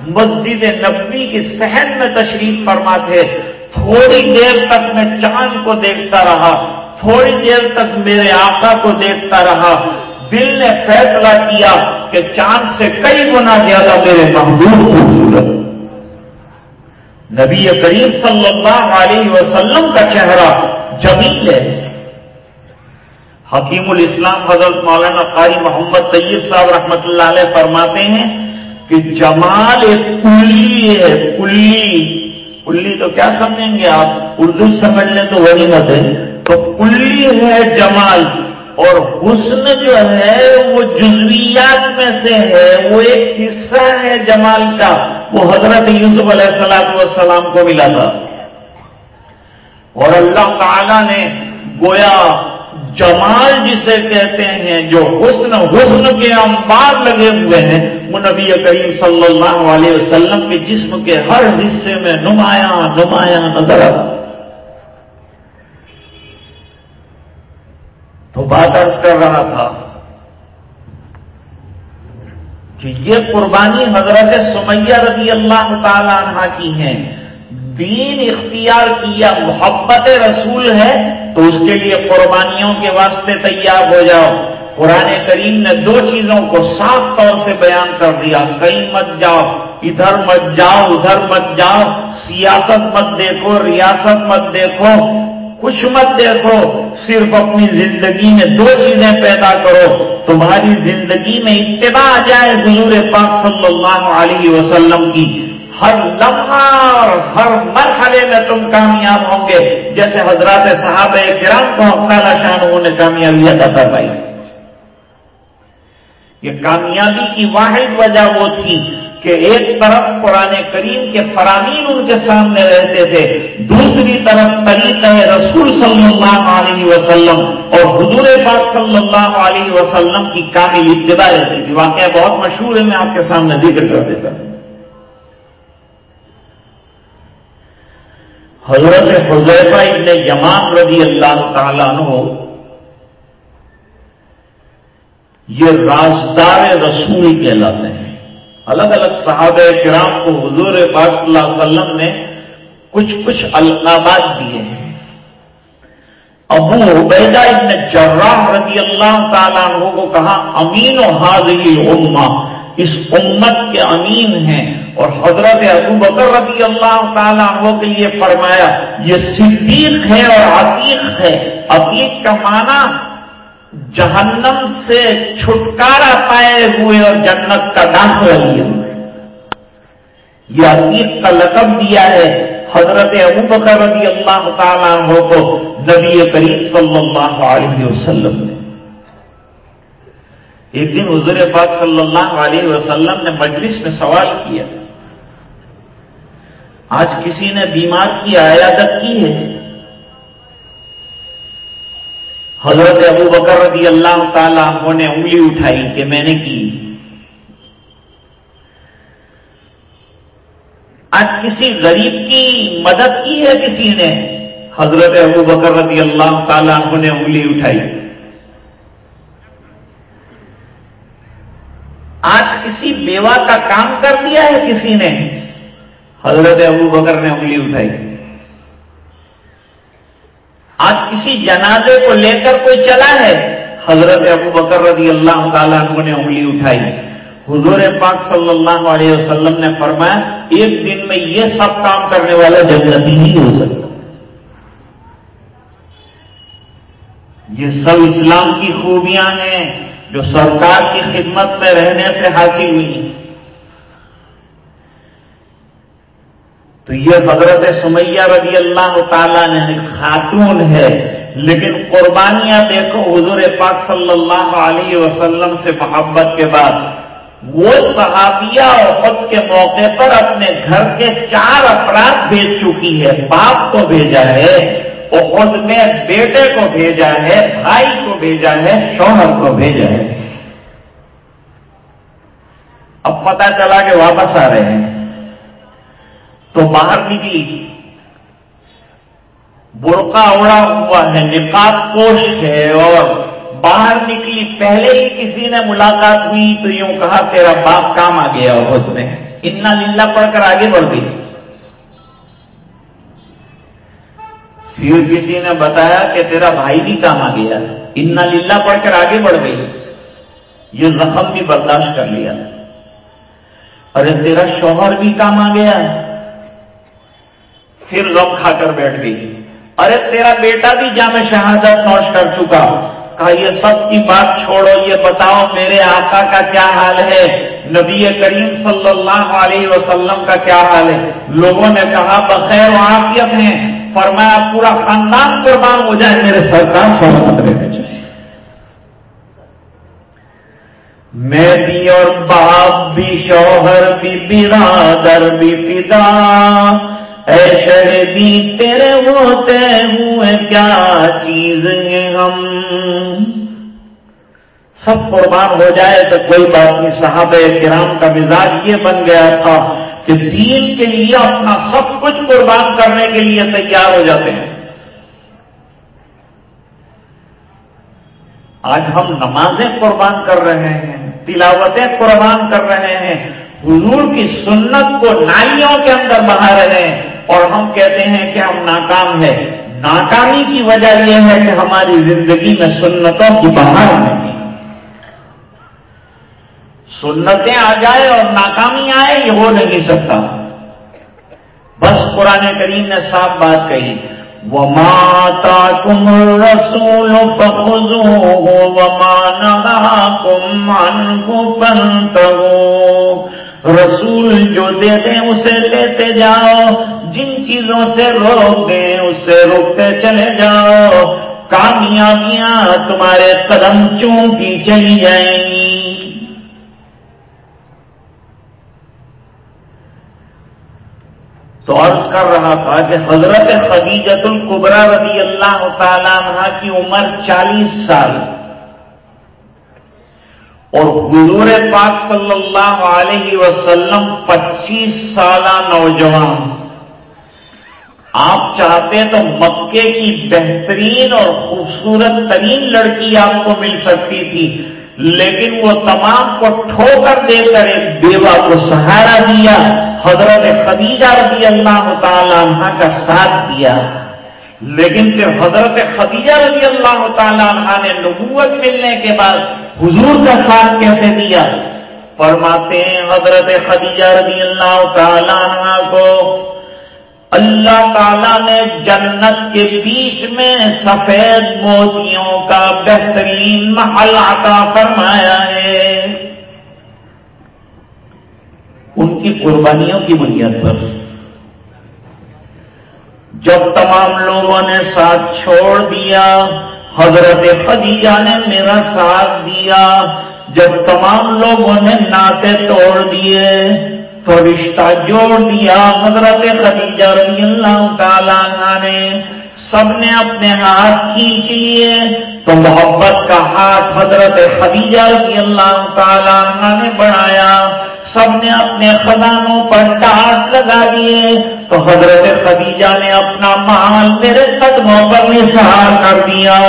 مسجد نبوی کی صحن میں تشریف فرما تھے تھوڑی دیر تک میں چاند کو دیکھتا رہا، تھوڑی دیر تک میرے آقا کو دیکھتا رہا۔ دل نے فیصلہ کیا کہ چاند سے کئی گنا زیادہ میرے محبوب خوبصورت۔ نبی کریم صلی اللہ علیہ وسلم کا چہرہ جمیل ہے۔ حکیم الاسلام حضرت مولانا قاری محمد طیب صاحب رحمۃ اللہ علیہ فرماتے ہیں کہ جمال ایک کلی ہے، کلی۔ کلی تو کیا سمجھیں گے آپ؟ اردو سمجھ لیں تو وہی مت ہے۔ تو کلی ہے جمال، اور حسن جو ہے وہ جزویات میں سے ہے، وہ ایک حصہ ہے جمال کا۔ وہ حضرت یوسف علیہ السلام والسلام کو ملا تھا۔ اور اللہ تعالی نے گویا جمال جسے کہتے ہیں، جو حسن حسن کے انبار لگے ہوئے ہیں۔ وہ نبی کریم صلی اللہ علیہ وسلم کے جسم کے ہر حصے میں نمایاں نمایاں نظر آتا۔ تو بات ارض کر رہا تھا کہ یہ قربانی حضرت سمیہ رضی اللہ تعالی عنہ کی ہیں۔ دین اختیار کیا، محبت رسول ہے تو اس کے لیے قربانیوں کے واسطے تیار ہو جاؤ۔ قرآن کریم نے دو چیزوں کو صاف طور سے بیان کر دیا۔ کہیں مت جاؤ، ادھر مت جاؤ، ادھر مت جاؤ۔ سیاست مت دیکھو، ریاست مت دیکھو۔ کچھ مت دیکھو، صرف اپنی زندگی میں دو چیزیں پیدا کرو۔ تمہاری زندگی میں اتباع آ جائے حضور پاک صلی اللہ علیہ وسلم کی۔ ہر لمحہ اور ہر مرحلے میں تم کامیاب ہوں گے۔ جیسے حضرات صحابہ کرام کو اپنا لاشان نے کامیابی ادا کر پائی یہ کامیابی کی واحد وجہ وہ تھی کہ ایک طرف قرآن کریم کے فرامین ان کے سامنے رہتے تھے، دوسری طرف طریقہ رسول صلی اللہ علیہ وسلم اور حضور پاک صلی اللہ علیہ وسلم کی کامل ابتدا رہتی تھی۔ واقعہ بہت مشہور ہے، میں آپ کے سامنے ذکر کر دیتا ہوں۔ حضرت حضیفہ ابن یمان رضی اللہ تعالیٰ عنہ یہ رازدار رسول کہلاتے ہیں۔ الگ الگ صحابہ کرام کو حضور پاک صلی اللہ علیہ وسلم نے کچھ کچھ القابات دیے ہیں۔ ابو عبیدہ ابن جراح رضی اللہ تعالیٰ عنہ کو کہا، امین و حاضری امہ اس امت کے امین ہیں۔ اور حضرت ابو بکر رضی اللہ تعالیٰ عنہ کے لیے فرمایا، یہ صدیق ہے اور عتیق ہے۔ عتیق کا معنی جہنم سے چھٹکارا پائے ہوئے اور جنت کا داخلہ لیے ہوئے۔ یہ عتیق کا لقب دیا ہے۔ حضرت ابو بکر رضی اللہ تعالیٰ عنہ کو نبی کریم صلی اللہ علیہ وسلم نے ایک دن حضور پاک صلی اللہ علیہ وسلم نے مجلس میں سوال کیا۔ آج کسی نے بیمار کی عیادت کی ہے؟ حضرت ابو بکر رضی اللہ تعالی عنہ نے انگلی اٹھائی کہ میں نے کی۔ آج کسی غریب کی مدد کی ہے کسی نے؟ حضرت ابو بکر رضی اللہ تعالی عنہ نے انگلی اٹھائی آج کسی بیوہ کا کام کر دیا ہے کسی نے؟ حضرت ابو بکر نے انگلی اٹھائی۔ آج کسی جنازے کو لے کر کوئی چلا ہے؟ حضرت ابو بکر رضی اللہ تعالیٰ عنہ نے انگلی اٹھائی۔ حضور پاک صلی اللہ علیہ وسلم نے فرمایا، ایک دن میں یہ سب کام کرنے والا جنتی نہیں ہو سکتا۔ یہ سب اسلام کی خوبیاں ہیں۔ جو سرکار کی خدمت میں رہنے سے حاصل ہوئی تو یہ حضرت سمیہ رضی اللہ تعالیٰ نے خاتون ہے، لیکن قربانیاں دیکھو حضور پاک صلی اللہ علیہ وسلم سے محبت کے بعد، وہ صحابیہ اور خود کے موقع پر اپنے گھر کے چار افراد بھیج چکی ہے، باپ کو بھیجا ہے۔ اور خود میں بیٹے کو بھیجا ہے، بھائی کو بھیجا ہے، شوہر کو بھیجا ہے۔ اب پتا چلا کہ واپس آ رہے ہیں۔ تو باہر نکلی۔ برقع اڑا ہوا ہے نقاب پوش ہے اور باہر نکلی۔ پہلے ہی کسی نے ملاقات ہوئی تو یوں کہا، تیرا باپ کام آ گیا خود میں۔ اتنا للہ پڑھ کر آگے بڑھ گئی۔ پھر کسی نے بتایا کہ تیرا بھائی بھی کام آ گیا اتنا للہ پڑھ کر آگے بڑھ گئی۔ یہ زخم بھی برداشت کر لیا۔ ارے تیرا شوہر بھی کام آ گیا پھر غم کھا کر بیٹھ گئی۔ ارے تیرا بیٹا بھی جامع شہادت نوش کر چکا۔ کہا، یہ سب کی بات چھوڑو، یہ بتاؤ میرے آقا کا کیا حال ہے؟ نبی کریم صلی اللہ علیہ وسلم کا کیا حال ہے؟ لوگوں نے کہا، بخیر و ہیں فرمایا پورا خاندان قربان ہو جائے، میرے سرکار سہمت رہنے چاہیے میں بھی اور باپ بھی شوہر بھی برادر بھی پتا ایشر بھی تیرے ہوتے ہوئے، کیا چیز ہم؟ سب قربان ہو جائے تو کوئی بات نہیں، صحابہ کرام کا مزاج یہ بن گیا تھا۔ کہ دین کے لیے اپنا سب کچھ قربان کرنے کے لیے تیار ہو جاتے ہیں۔ آج ہم نمازیں قربان کر رہے ہیں، تلاوتیں قربان کر رہے ہیں، حضور کی سنت کو نائیوں کے اندر بہا رہے ہیں۔ اور ہم کہتے ہیں کہ ہم ناکام ہیں۔ ناکامی کی وجہ یہ ہے کہ ہماری زندگی میں سنتوں کی بہار نہیں۔ سنتیں آ جائے اور ناکامی آئے، یہ ہو نہیں سکتا۔ بس قرآن کریم نے صاف بات کہی وہ ماتا کم رسول بخو وہ مانا کم کو پنت رسول جو دے دیں اسے لیتے جاؤ۔ جن چیزوں سے روک دیں اس سے روکتے چلے جاؤ۔ کامیابیاں تمہارے قدم چونکی چلی جائیں۔ گی تو عرض کر رہا تھا کہ حضرت خدیجت القبرا رضی اللہ تعالیٰ عنہ کی عمر چالیس سال اور حضور پاک صلی اللہ علیہ وسلم پچیس سالہ نوجوان۔ آپ چاہتے تو مکے کی بہترین اور خوبصورت ترین لڑکی آپ کو مل سکتی تھی۔ لیکن وہ تمام کو ٹھوکر دے کر ایک بیوہ کو سہارا دیا، حضرت خدیجہ رضی اللہ تعالی عنہ کا ساتھ دیا۔ لیکن پھر حضرت خدیجہ رضی اللہ تعالی عنہ نے نبوت ملنے کے بعد حضور کا ساتھ کیسے دیا؟ فرماتے ہیں حضرت خدیجہ رضی اللہ تعالی عنہ کو اللہ تعالیٰ نے جنت کے بیچ میں سفید موتیوں کا بہترین محل عطا فرمایا ہے۔ ان کی قربانیوں کی بنیاد پر۔ جب تمام لوگوں نے ساتھ چھوڑ دیا، حضرت خدیجہ نے میرا ساتھ دیا۔ جب تمام لوگوں نے ناطے توڑ دیے تو رشتہ جوڑ دیا حضرت خدیجہ رضی اللہ تعالیٰ نے سب نے اپنے ہاتھ کھینچ لیے، تو محبت کا ہاتھ حضرت خدیجہ رضی اللہ تعالیٰ نے بڑھایا۔ سب نے اپنے خزانوں پر ٹاٹ لگا دیے۔ تو حضرت خدیجہ نے اپنا مال میرے قدموں پر نثار کر دیا۔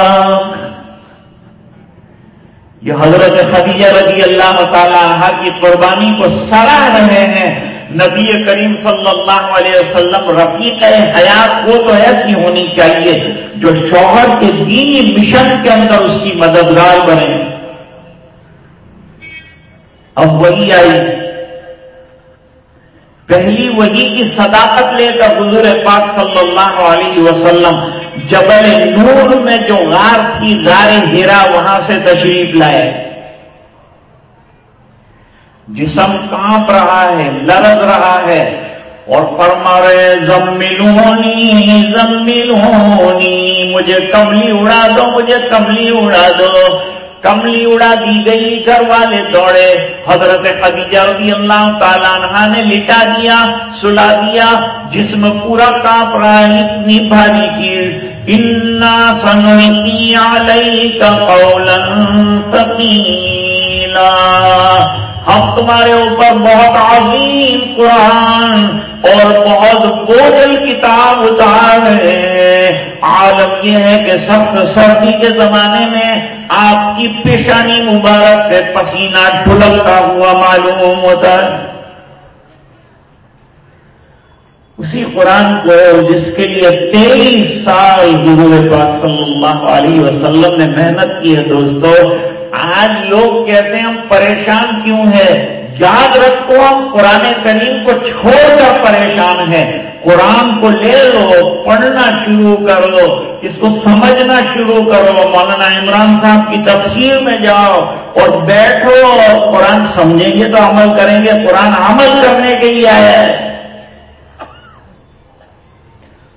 یہ حضرت خدیجہ رضی اللہ تعالیٰ کی قربانی کو سراہ رہے ہیں۔ نبی کریم صلی اللہ علیہ وسلم رفیق حیات وہ تو ایسی ہونی چاہیے جو شوہر کے دینی مشن کے اندر اس کی مددگار بنے۔ اب وہی آئی۔ پہلی وہی کی صداقت لے کر حضور پاک صلی اللہ علیہ وسلم جبل نور میں جو غار تھی غار ہیرا وہاں سے تشریف لائے۔ جسم کانپ رہا ہے، لرز رہا ہے اور فرما رہے زملونی زملونی مجھے کملی اڑا دو، مجھے کملی اڑا دو۔ کملی اڑا دی گئی، گھر والے دوڑے۔ حضرت خدیجہ رضی اللہ تعالیٰ عنہ نے لٹا دیا، سلا دیا، جسم پورا کاپ رہا ہے، اتنی بھاری چیز انا سنتی علیہ کا ثقیلا ہم تمہارے اوپر بہت عظیم قرآن اور بہت بوجھل کتاب اتار ہیں۔ عالم یہ ہے کہ سخت سردی کے زمانے میں آپ کی پیشانی مبارک سے پسینہ ڈھلکتا ہوا معلوم ہوتا ہے۔ اسی قرآن کو جس کے لیے تیئیس سال حضور پاک صلی اللہ علیہ وسلم نے محنت کی ہے دوستو، آج لوگ کہتے ہیں ہم پریشان کیوں ہیں؟ یاد رکھو ہم قرآن کریم کو چھوڑ کر پریشان ہیں۔ قرآن کو لے لو، پڑھنا شروع کر لو، اس کو سمجھنا شروع کرو مولانا عمران صاحب کی تفسیر میں جاؤ اور بیٹھو اور قرآن سمجھیں گے تو عمل کریں گے۔ قرآن عمل کرنے کے لیے آیا ہے۔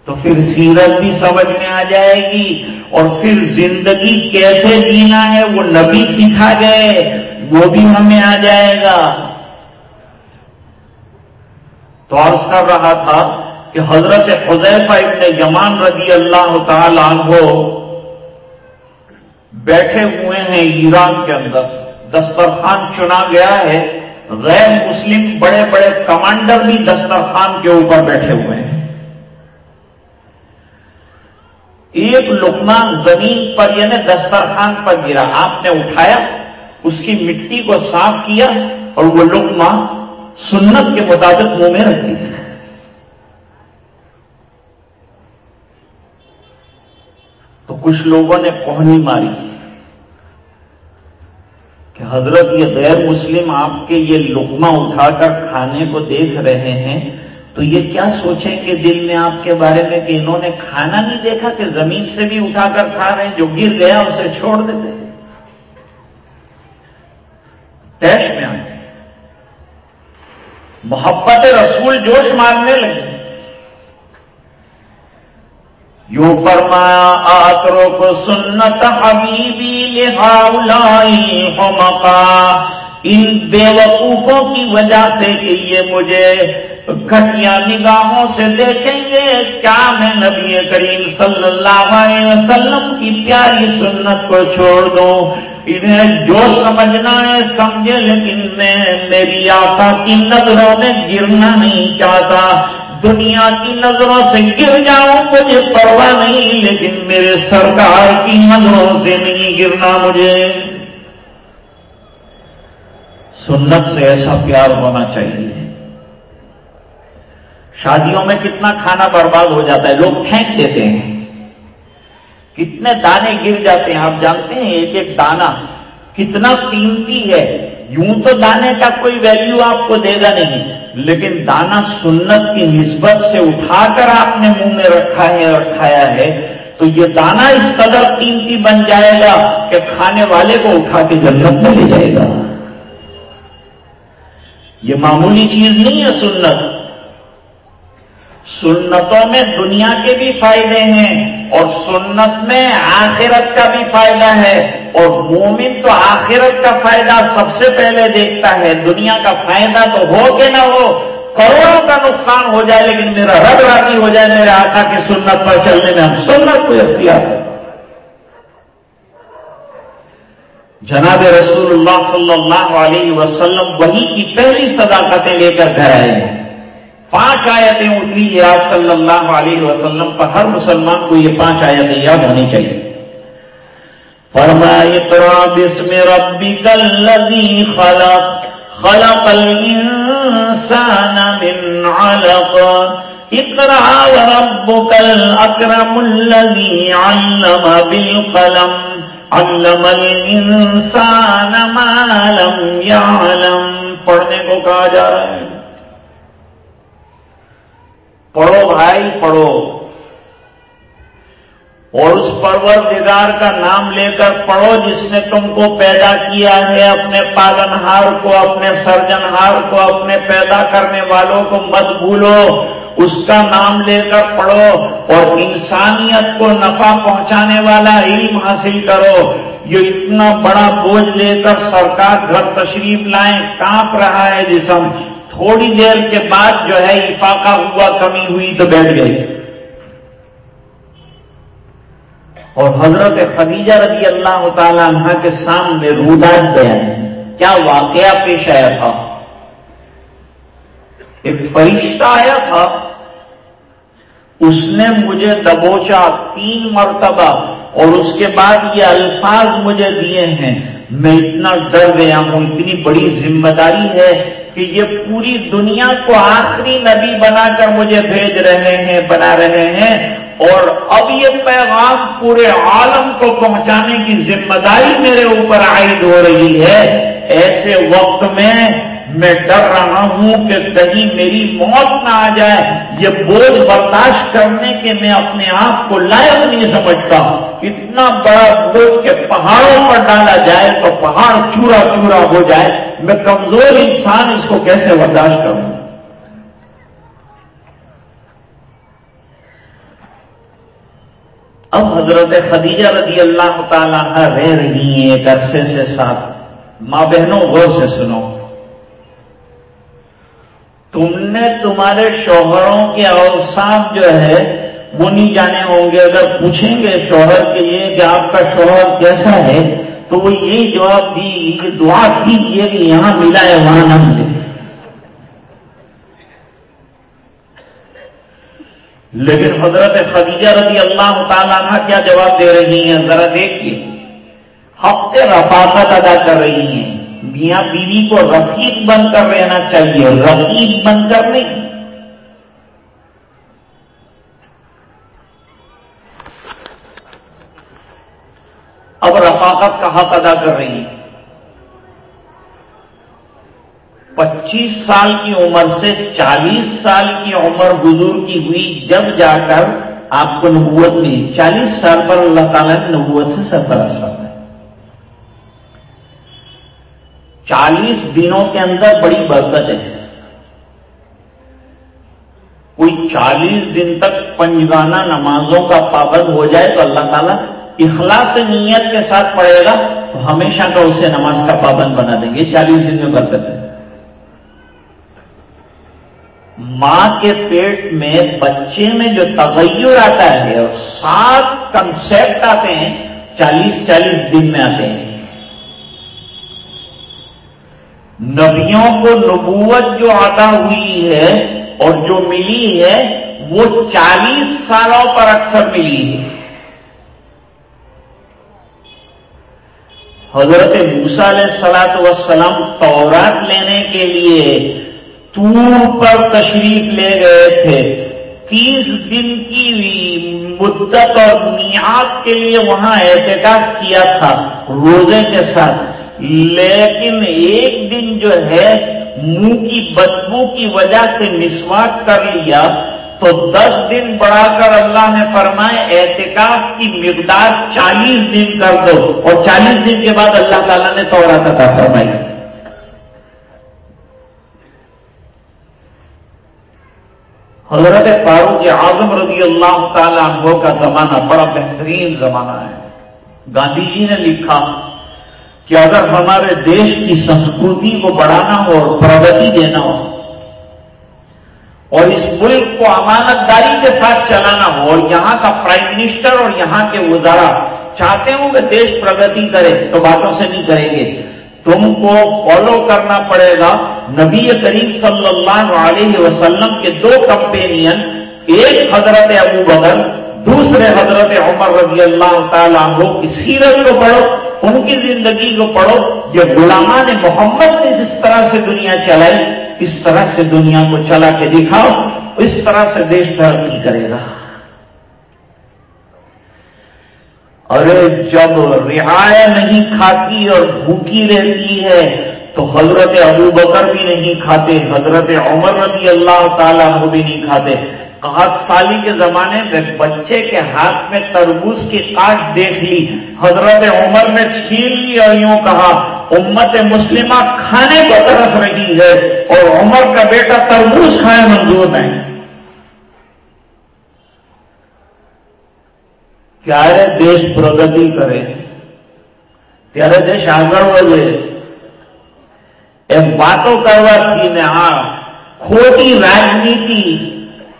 تو پھر سیرت بھی سمجھ میں آ جائے گی۔ اور پھر زندگی کیسے جینا ہے، وہ نبی سکھا گئے، وہ بھی ہمیں آ جائے گا۔ تو عرض کر رہا تھا کہ حضرت حضیفہ ابن یمان رضی اللہ تعالی عنہ بیٹھے ہوئے ہیں ایران کے اندر۔ دسترخوان چنا گیا ہے۔ غیر مسلم بڑے بڑے کمانڈر بھی دسترخوان کے اوپر بیٹھے ہوئے ہیں۔ ایک لکما زمین پر یعنی دسترخوان پر گرا۔ آپ نے اٹھایا، اس کی مٹی کو صاف کیا اور وہ لکما سنت کے مطابق منہ میں رکھ دیا تو کچھ لوگوں نے کوہنی ماری کہ حضرت یہ غیر مسلم آپ کے یہ لکما اٹھا کر کھانے کو دیکھ رہے ہیں، تو یہ کیا سوچیں گے دل میں آپ کے بارے میں کہ انہوں نے کھانا نہیں دیکھا کہ زمین سے بھی اٹھا کر کھا رہے ہیں، جو گر گیا اسے چھوڑ دیتے تیش میں آئے۔ محبت رسول جوش مارنے لگے۔ یوں فرمایا، آترو کو سنت حبیبی لہاؤلائی مکا ان بے وقوفوں کی وجہ سے کہ یہ مجھے گھٹیا نگاہوں سے دیکھیں گے۔ کیا میں نبی کریم صلی اللہ علیہ وسلم کی پیاری سنت کو چھوڑ دوں؟ انہیں جو سمجھنا ہے سمجھے، لیکن میں میری آقا کی نظروں میں گرنا نہیں چاہتا۔ دنیا کی نظروں سے گر جاؤں، مجھے پرواہ نہیں، لیکن میرے سرکار کی نظروں سے نہیں گرنا مجھے۔ سنت سے ایسا پیار ہونا چاہیے۔ شادیوں میں کتنا کھانا برباد ہو جاتا ہے، لوگ پھینک دیتے ہیں۔ کتنے دانے گر جاتے ہیں، آپ جانتے ہیں، ایک ایک دانا کتنا قیمتی ہے۔ یوں تو دانے کا کوئی ویلیو آپ کو دے گا نہیں۔ لیکن دانا سنت کی نسبت سے اٹھا کر آپ نے منہ میں رکھا ہے اور کھایا ہے، تو یہ دانا اس قدر قیمتی بن جائے گا کہ کھانے والے کو اٹھا کے جنت میں لے جائے گا۔ یہ معمولی چیز نہیں ہے سنت۔ سنتوں میں دنیا کے بھی فائدے ہیں۔ اور سنت میں آخرت کا بھی فائدہ ہے اور مومن تو آخرت کا فائدہ سب سے پہلے دیکھتا ہے، دنیا کا فائدہ تو ہو کہ نہ ہو، کروڑوں کا نقصان ہو جائے لیکن میرا رب راضی ہو جائے، میرے آقا کی سنت پر چلنے میں ہم سنت کو اختیار جناب رسول اللہ صلی اللہ علیہ وسلم وہی کی پہلی صداقتیں لے کر گھر آئے ہیں۔ پانچ آیتیں اٹھی ہے آپ صلی اللہ علیہ وسلم پر ہر مسلمان کو یہ پانچ آیتیں یاد ہونی چاہیے۔ فرمائے بسم ربک الذی خلق خلق الانسان من علق۔ اقرا وربك الاكرم الذي علم بالقلم، علم الانسان ما لم يعلم پڑھنے کو کہا جا رہا ہے۔ پڑھو بھائی، پڑھو۔ اور اس پرور کا نام لے کر پڑھو جس نے تم کو پیدا کیا ہے، اپنے پالن ہار کو، اپنے سرجن ہار کو، اپنے پیدا کرنے والوں کو مت بھولو۔ اس کا نام لے کر پڑھو اور انسانیت کو نفع پہنچانے والا علم حاصل کرو۔ یہ اتنا بڑا بوجھ لے کر سرکار گھر تشریف لائیں، کانپ رہا ہے جسم۔ تھوڑی دیر کے بعد جو ہے افاقہ ہوا، کمی ہوئی تو بیٹھ گئی اور حضرت خدیجہ رضی اللہ تعالی عنہ کے سامنے روداج گیا کیا واقعہ پیش آیا تھا؟ ایک فرشتہ آیا تھا۔ اس نے مجھے دبوچا تین مرتبہ اور اس کے بعد یہ الفاظ مجھے دیے ہیں۔ میں اتنا ڈر گیا ہوں، اتنی بڑی ذمہ داری ہے۔ کہ یہ پوری دنیا کو آخری نبی بنا کر مجھے بھیج رہے ہیں، بنا رہے ہیں۔ اور اب یہ پیغام پورے عالم کو پہنچانے کی ذمہ داری میرے اوپر عائد ہو رہی ہے۔ ایسے وقت میں میں ڈر رہا ہوں کہ کہیں میری موت نہ آ جائے۔ یہ بوجھ برداشت کرنے کے میں اپنے آپ کو لائق نہیں سمجھتا۔ اتنا بڑا بوجھ کہ پہاڑوں پر ڈالا جائے تو پہاڑ چورا چورا ہو جائے۔ میں کمزور انسان اس کو کیسے برداشت کروں؟ اب حضرت خدیجہ رضی اللہ تعالیٰ رہ رہی ہیں ایک عرصے سے ساتھ۔ ماں بہنوں، غور سے سنو۔ تم نے تمہارے شوہروں کے اوساف جو ہے، وہ نہیں جانے ہوں گے۔ اگر پوچھیں گے شوہر کے لیے کہ آپ کا شوہر کیسا ہے، تو وہ یہی جواب دی، یہ دعا کیجیے کہ یہاں ملا ہے، وہاں نہ ملے۔ لیکن حضرت خدیجہ رضی اللہ تعالیٰ کیا جواب دے رہی ہیں؟ ذرا دیکھیے۔ ہفتے رفاقت ادا کر رہی ہیں۔ میاں بیوی کو رفیق بن کر رہنا چاہیے رفیق بن کر نہیں۔ اب رفاقت کا حق ادا کر رہی ہے پچیس سال کی عمر سے چالیس سال کی عمر بزرگ کی ہوئی جب جا کر آپ کو نبوت ملی، چالیس سال پر اللہ تعالیٰ نے نبوت سے سرفراز کر چالیس دنوں کے اندر بڑی برکت ہے کوئی چالیس دن تک پنجگانہ نمازوں کا پابند ہو جائے تو اللہ تعالیٰ اخلاص نیت کے ساتھ پڑھے گا تو ہمیشہ کا اسے نماز کا پابند بنا دیں گے۔ چالیس دن میں برکت ہے۔ ماں کے پیٹ میں بچے میں جو تغیر آتا ہے اور سات کنسپٹ آتے ہیں، چالیس چالیس دن میں آتے ہیں۔ نبیوں کو نبوت جو عطا ہوئی ہے اور جو ملی ہے، وہ چالیس سالوں پر اکثر ملی ہے۔ حضرت موسا علیہ سلاط وسلم تورات لینے کے لیے تور پر تشریف لے گئے تھے۔ تیس دن کی مدت اور میعاد کے لیے وہاں احتکاب کیا تھا روزے کے ساتھ۔ لیکن ایک دن جو ہے منہ کی بدبو کی وجہ سے مسواک کر لیا، تو دس دن بڑھا کر اللہ نے فرمائے احتکاف کی مقدار چالیس دن کر دو۔ اور چالیس دن کے بعد اللہ تعالیٰ نے تورا تھا فرمائی۔ حضرت فاروق اعظم رضی اللہ تعالیٰ عنہ کا زمانہ بڑا بہترین زمانہ ہے۔ گاندھی جی نے لکھا کہ اگر ہمارے دیش کی سنسکرتی کو بڑھانا ہو اور پرگتی دینا ہو اور اس ملک کو امانت داری کے ساتھ چلانا ہو اور یہاں کا پرائم منسٹر اور یہاں کے وزارا چاہتے ہوں کہ دیش پرگتی کرے تو باتوں سے نہیں کریں گے۔ تم کو فالو کرنا پڑے گا۔ نبی کریم صلی اللہ علیہ وسلم کے دو کمپینین ایک حضرت ابو بغل دوسرے حضرت عمر رضی اللہ تعالیٰ عنہ کی سیرت کو پڑھو۔ ان کی زندگی کو پڑھو جو غلامان محمد نے جس طرح سے دنیا چلائی، اس طرح سے دنیا کو چلا کے دکھاؤ، اس طرح سے دیش ترقی کرے گا۔ ارے جب رعایا نہیں کھاتی اور بھوکی رہتی ہے، تو حضرت ابو بکر بھی نہیں کھاتے، حضرت عمر رضی اللہ تعالیٰ بھی نہیں کھاتے۔ قحط سالی کے زمانے میں بچے کے ہاتھ میں تربوز کی کاٹ دیکھ لی۔ حضرت عمر نے چھین لی اور یوں کہا، امت مسلمہ کھانے کو ترس رہی ہے اور عمر کا بیٹا تربوز کھائے منظور نہیں۔ پیارے دیش پرگتی کرے، پیارے دیش آگے بڑھے ایک باتوں کروا تھی میں ہاں کھوٹی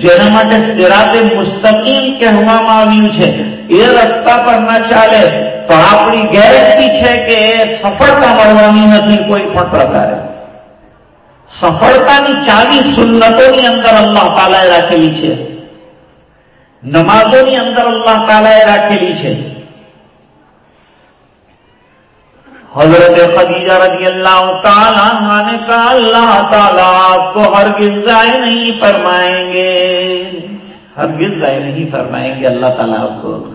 જેના માટે સિરાતે મુસ્તકીમ કહેવામાં આવ્યું છે એ રસ્તા પર ન ચાલે તો આપણી ગેરંટી છે કે એ સફળતા મળવાની નથી કોઈ પણ પ્રકારે સફળતાની ચાવી સુન્નતોની અંદર અલ્લાહ તાલાએ રાખેલી છે નમાઝોની અંદર અલ્લાહ તાલાએ રાખેલી છે حضرت خدیجہ رضی اللہ تعالیٰ نے کہا اللہ تعالیٰ آپ کو ہر ضائع نہیں فرمائیں گے۔ ہر ضائع نہیں فرمائیں گے اللہ تعالیٰ آپ کو۔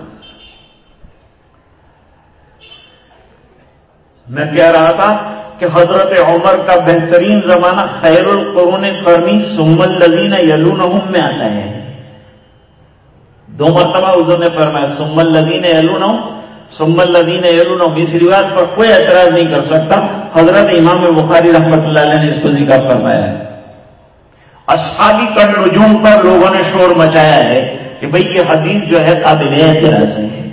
میں کہہ رہا تھا کہ حضرت عمر کا بہترین زمانہ خیر القرون کرنی سمل لذین یلون میں آتا ہے۔ دو مرتبہ اردو نے فرمایا سمل لذین یلون سمل لذین یلون اس رواج پر کوئی اعتراض نہیں کر سکتا۔ حضرت امام بخاری رحمت اللہ علیہ نے اس کو ذکر فرمایا ہے۔ اصحابی کر رجوم پر لوگوں نے شور مچایا ہے کہ بھئی یہ حدیث جو ہے قابل اعتراض ہے۔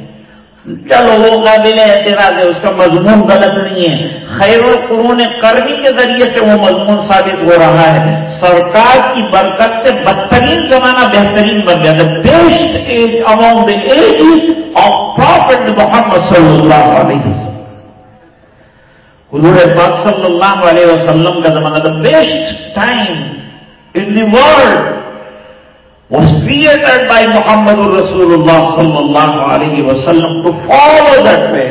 چلو وہ قابل اعتراض ہے؟ اس کا مضمون غلط نہیں ہے۔ خیر القرون کرنی کے ذریعے سے وہ مضمون ثابت ہو رہا ہے۔ سرکار کی برکت سے بدترین زمانہ بہترین بن گیا۔ Best age amount age of prophet محمد صلی اللہ علیہ وسلم حضور پاک صلی اللہ علیہ وسلم کا زمانہ the best time in the world was created by Muhammad Rasulullah sallallahu alayhi wa sallam to follow that way.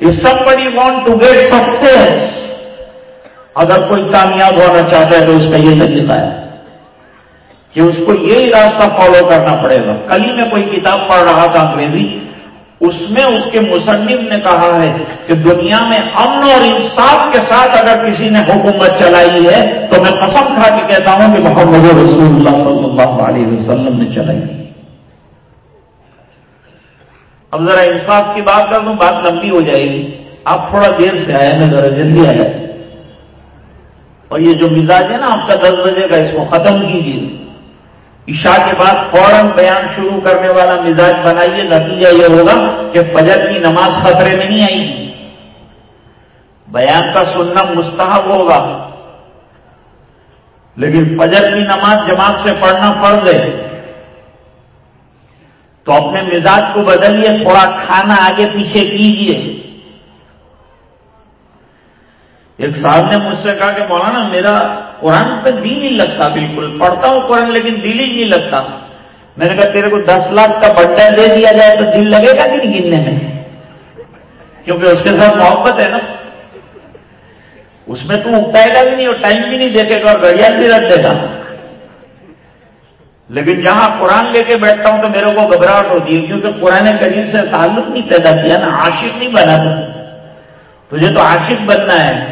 If somebody want to get success, اگر کوئی کامیاب ہونا چاہتا ہے تو اس کا یہ طریقہ ہے کہ اس کو یہی راستہ فالو کرنا پڑے گا کل ہی میں کوئی کتاب پڑھ رہا تھا انگریزی اس میں اس کے مصنف نے کہا ہے کہ دنیا میں امن اور انصاف کے ساتھ اگر کسی نے حکومت چلائی ہے، تو میں قسم کھا کے کہتا ہوں کہ محمد رسول اللہ صلی اللہ علیہ وسلم نے چلائی۔ اب ذرا انصاف کی بات کر دوں، بات لمبی ہو جائے گی۔ آپ تھوڑا دیر سے آئے نا ذرا جلدی آئے۔ اور یہ جو مزاج ہے نا، آپ کا دس بجے کا، اس کو ختم کیجیے۔ عشاء کے بعد فوراً بیان شروع کرنے والا مزاج بنائیے، نتیجہ یہ ہوگا کہ فجر کی نماز خطرے میں نہیں آئی گی۔ بیان کا سننا مستحب ہوگا۔ لیکن فجر کی نماز جماعت سے پڑھنا فرض ہے۔ تو اپنے مزاج کو بدلیے، تھوڑا کھانا آگے پیچھے کیجیے۔ ایک صاحب نے مجھ سے کہا کہ مولانا میرا قرآن پہ دل نہیں لگتا بالکل۔ پڑھتا ہوں قرآن لیکن دل ہی نہیں لگتا۔ میں نے کہا تیرے کو دس لاکھ کا بنڈل دے دیا جائے تو دل لگے گا کہ نہیں گننے میں؟ کیونکہ اس کے ساتھ محبت ہے نا۔ اس میں تو اگتائے گا بھی نہیں اور ٹائم بھی نہیں دیکھے گا اور گڑیال بھی رکھ دے گا۔ لیکن جہاں قرآن لے کے بیٹھتا ہوں تو میرے کو گھبراہٹ ہوتی ہے، کیونکہ قرآن کریم سے تعلق نہیں پیدا کیا نا، عاشق نہیں بنا تھا۔ تجھے تو عاشق بننا ہے۔